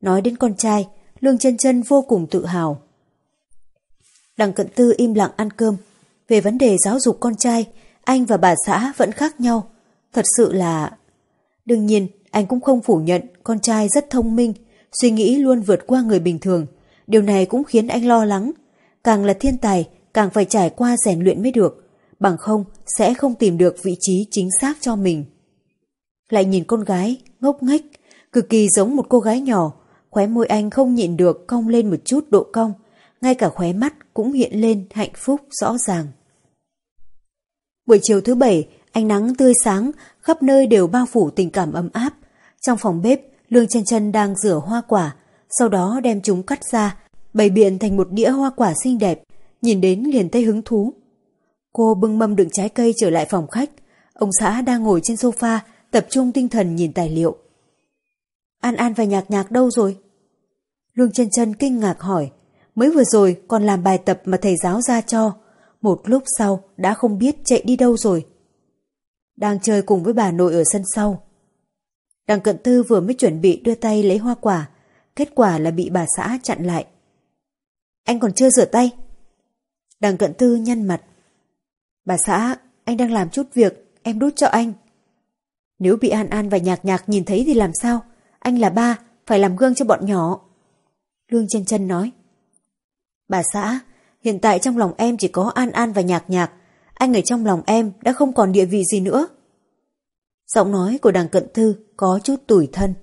Nói đến con trai, Lương chân chân vô cùng tự hào. Đằng cận tư im lặng ăn cơm. Về vấn đề giáo dục con trai, anh và bà xã vẫn khác nhau. Thật sự là... Đương nhiên, anh cũng không phủ nhận con trai rất thông minh, suy nghĩ luôn vượt qua người bình thường. Điều này cũng khiến anh lo lắng. Càng là thiên tài, càng phải trải qua rèn luyện mới được. Bằng không, sẽ không tìm được vị trí chính xác cho mình. Lại nhìn con gái, ngốc nghếch, cực kỳ giống một cô gái nhỏ. Khóe môi anh không nhịn được cong lên một chút độ cong. Ngay cả khóe mắt cũng hiện lên hạnh phúc rõ ràng. Buổi chiều thứ bảy, ánh nắng tươi sáng, khắp nơi đều bao phủ tình cảm ấm áp. Trong phòng bếp, Lương chân chân đang rửa hoa quả, sau đó đem chúng cắt ra, bày biện thành một đĩa hoa quả xinh đẹp, nhìn đến liền thấy hứng thú. Cô bưng mâm đựng trái cây trở lại phòng khách, ông xã đang ngồi trên sofa, tập trung tinh thần nhìn tài liệu. An An và Nhạc Nhạc đâu rồi? Lương chân chân kinh ngạc hỏi, mới vừa rồi còn làm bài tập mà thầy giáo ra cho, một lúc sau đã không biết chạy đi đâu rồi. Đang chơi cùng với bà nội ở sân sau. Đằng cận tư vừa mới chuẩn bị đưa tay lấy hoa quả, kết quả là bị bà xã chặn lại. Anh còn chưa rửa tay. Đằng cận tư nhăn mặt. Bà xã, anh đang làm chút việc, em đút cho anh. Nếu bị An An và Nhạc Nhạc nhìn thấy thì làm sao? Anh là ba, phải làm gương cho bọn nhỏ. Lương chân chân nói. Bà xã, hiện tại trong lòng em chỉ có An An và Nhạc Nhạc. Anh ở trong lòng em đã không còn địa vị gì nữa. Giọng nói của đằng cận thư có chút tủi thân.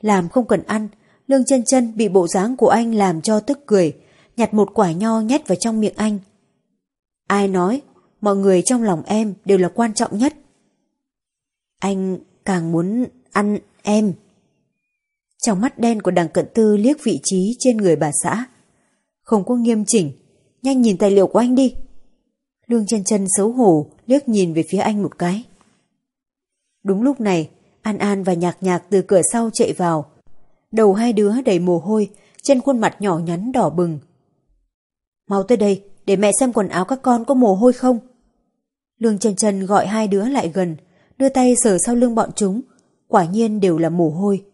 Làm không cần ăn, lương chân chân bị bộ dáng của anh làm cho tức cười, nhặt một quả nho nhét vào trong miệng anh. Ai nói, mọi người trong lòng em đều là quan trọng nhất. Anh càng muốn ăn em. Trong mắt đen của đằng cận tư liếc vị trí trên người bà xã. Không có nghiêm chỉnh, nhanh nhìn tài liệu của anh đi. Lương chân chân xấu hổ liếc nhìn về phía anh một cái. Đúng lúc này, An An và Nhạc Nhạc từ cửa sau chạy vào. Đầu hai đứa đầy mồ hôi, trên khuôn mặt nhỏ nhắn đỏ bừng. Mau tới đây, để mẹ xem quần áo các con có mồ hôi không. Lương chân chân gọi hai đứa lại gần, đưa tay sờ sau lưng bọn chúng, quả nhiên đều là mồ hôi.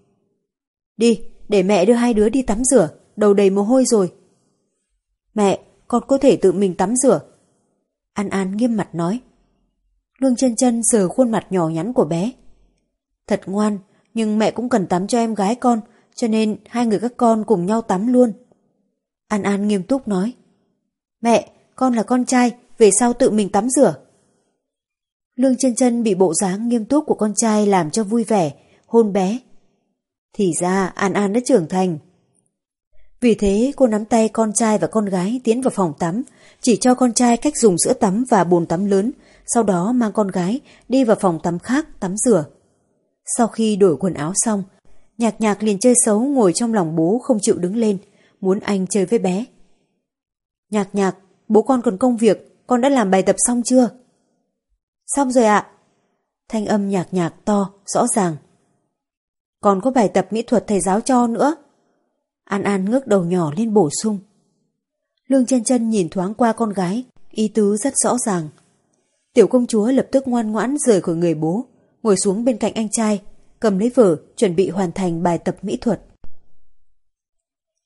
Đi, để mẹ đưa hai đứa đi tắm rửa, đầu đầy mồ hôi rồi. Mẹ, con có thể tự mình tắm rửa. An An nghiêm mặt nói. Lương chân chân sờ khuôn mặt nhỏ nhắn của bé. Thật ngoan, nhưng mẹ cũng cần tắm cho em gái con, cho nên hai người các con cùng nhau tắm luôn. An An nghiêm túc nói. Mẹ, con là con trai, về sau tự mình tắm rửa. Lương chân chân bị bộ dáng nghiêm túc của con trai làm cho vui vẻ, hôn bé. Thì ra An An đã trưởng thành. Vì thế cô nắm tay con trai và con gái tiến vào phòng tắm, chỉ cho con trai cách dùng sữa tắm và bồn tắm lớn, sau đó mang con gái đi vào phòng tắm khác tắm rửa. Sau khi đổi quần áo xong, nhạc nhạc liền chơi xấu ngồi trong lòng bố không chịu đứng lên, muốn anh chơi với bé. Nhạc nhạc, bố con còn công việc, con đã làm bài tập xong chưa? Xong rồi ạ. Thanh âm nhạc nhạc to, rõ ràng. Còn có bài tập mỹ thuật thầy giáo cho nữa. An An ngước đầu nhỏ lên bổ sung. Lương chân chân nhìn thoáng qua con gái, ý tứ rất rõ ràng. Tiểu công chúa lập tức ngoan ngoãn rời khỏi người bố, ngồi xuống bên cạnh anh trai, cầm lấy vở, chuẩn bị hoàn thành bài tập mỹ thuật.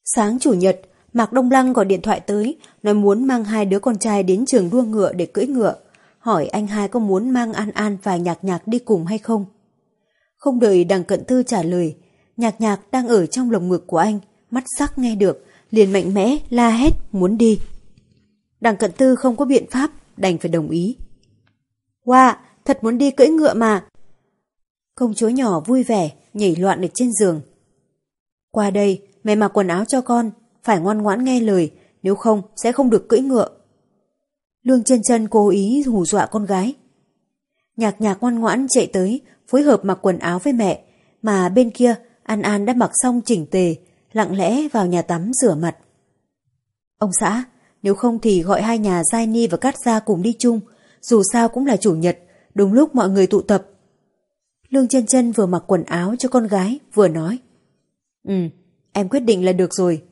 Sáng chủ nhật, Mạc Đông Lăng gọi điện thoại tới, nói muốn mang hai đứa con trai đến trường đua ngựa để cưỡi ngựa, hỏi anh hai có muốn mang An An và Nhạc Nhạc đi cùng hay không. Không đợi đằng cận tư trả lời, Nhạc Nhạc đang ở trong lồng ngực của anh, mắt sắc nghe được, liền mạnh mẽ la hét muốn đi. Đằng cận tư không có biện pháp, đành phải đồng ý. Wow, thật muốn đi cưỡi ngựa mà. Công chúa nhỏ vui vẻ, nhảy loạn ở trên giường. Qua đây, mẹ mặc quần áo cho con, phải ngoan ngoãn nghe lời, nếu không sẽ không được cưỡi ngựa. Lương chân chân cố ý hù dọa con gái. Nhạc nhạc ngoan ngoãn chạy tới, phối hợp mặc quần áo với mẹ, mà bên kia An An đã mặc xong chỉnh tề, lặng lẽ vào nhà tắm rửa mặt. Ông xã, nếu không thì gọi hai nhà Giai Ni và Cát Gia cùng đi chung, dù sao cũng là chủ nhật, đúng lúc mọi người tụ tập. Lương chân chân vừa mặc quần áo cho con gái, vừa nói. Ừ, em quyết định là được rồi.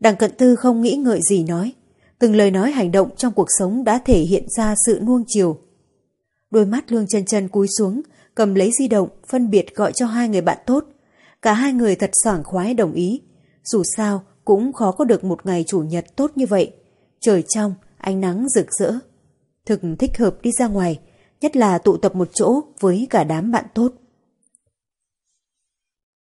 Đằng cận tư không nghĩ ngợi gì nói. Từng lời nói hành động trong cuộc sống đã thể hiện ra sự nuông chiều. Đôi mắt lương chân chân cúi xuống, cầm lấy di động, phân biệt gọi cho hai người bạn tốt. Cả hai người thật sảng khoái đồng ý. Dù sao, cũng khó có được một ngày chủ nhật tốt như vậy. Trời trong, ánh nắng rực rỡ. Thực thích hợp đi ra ngoài, nhất là tụ tập một chỗ với cả đám bạn tốt.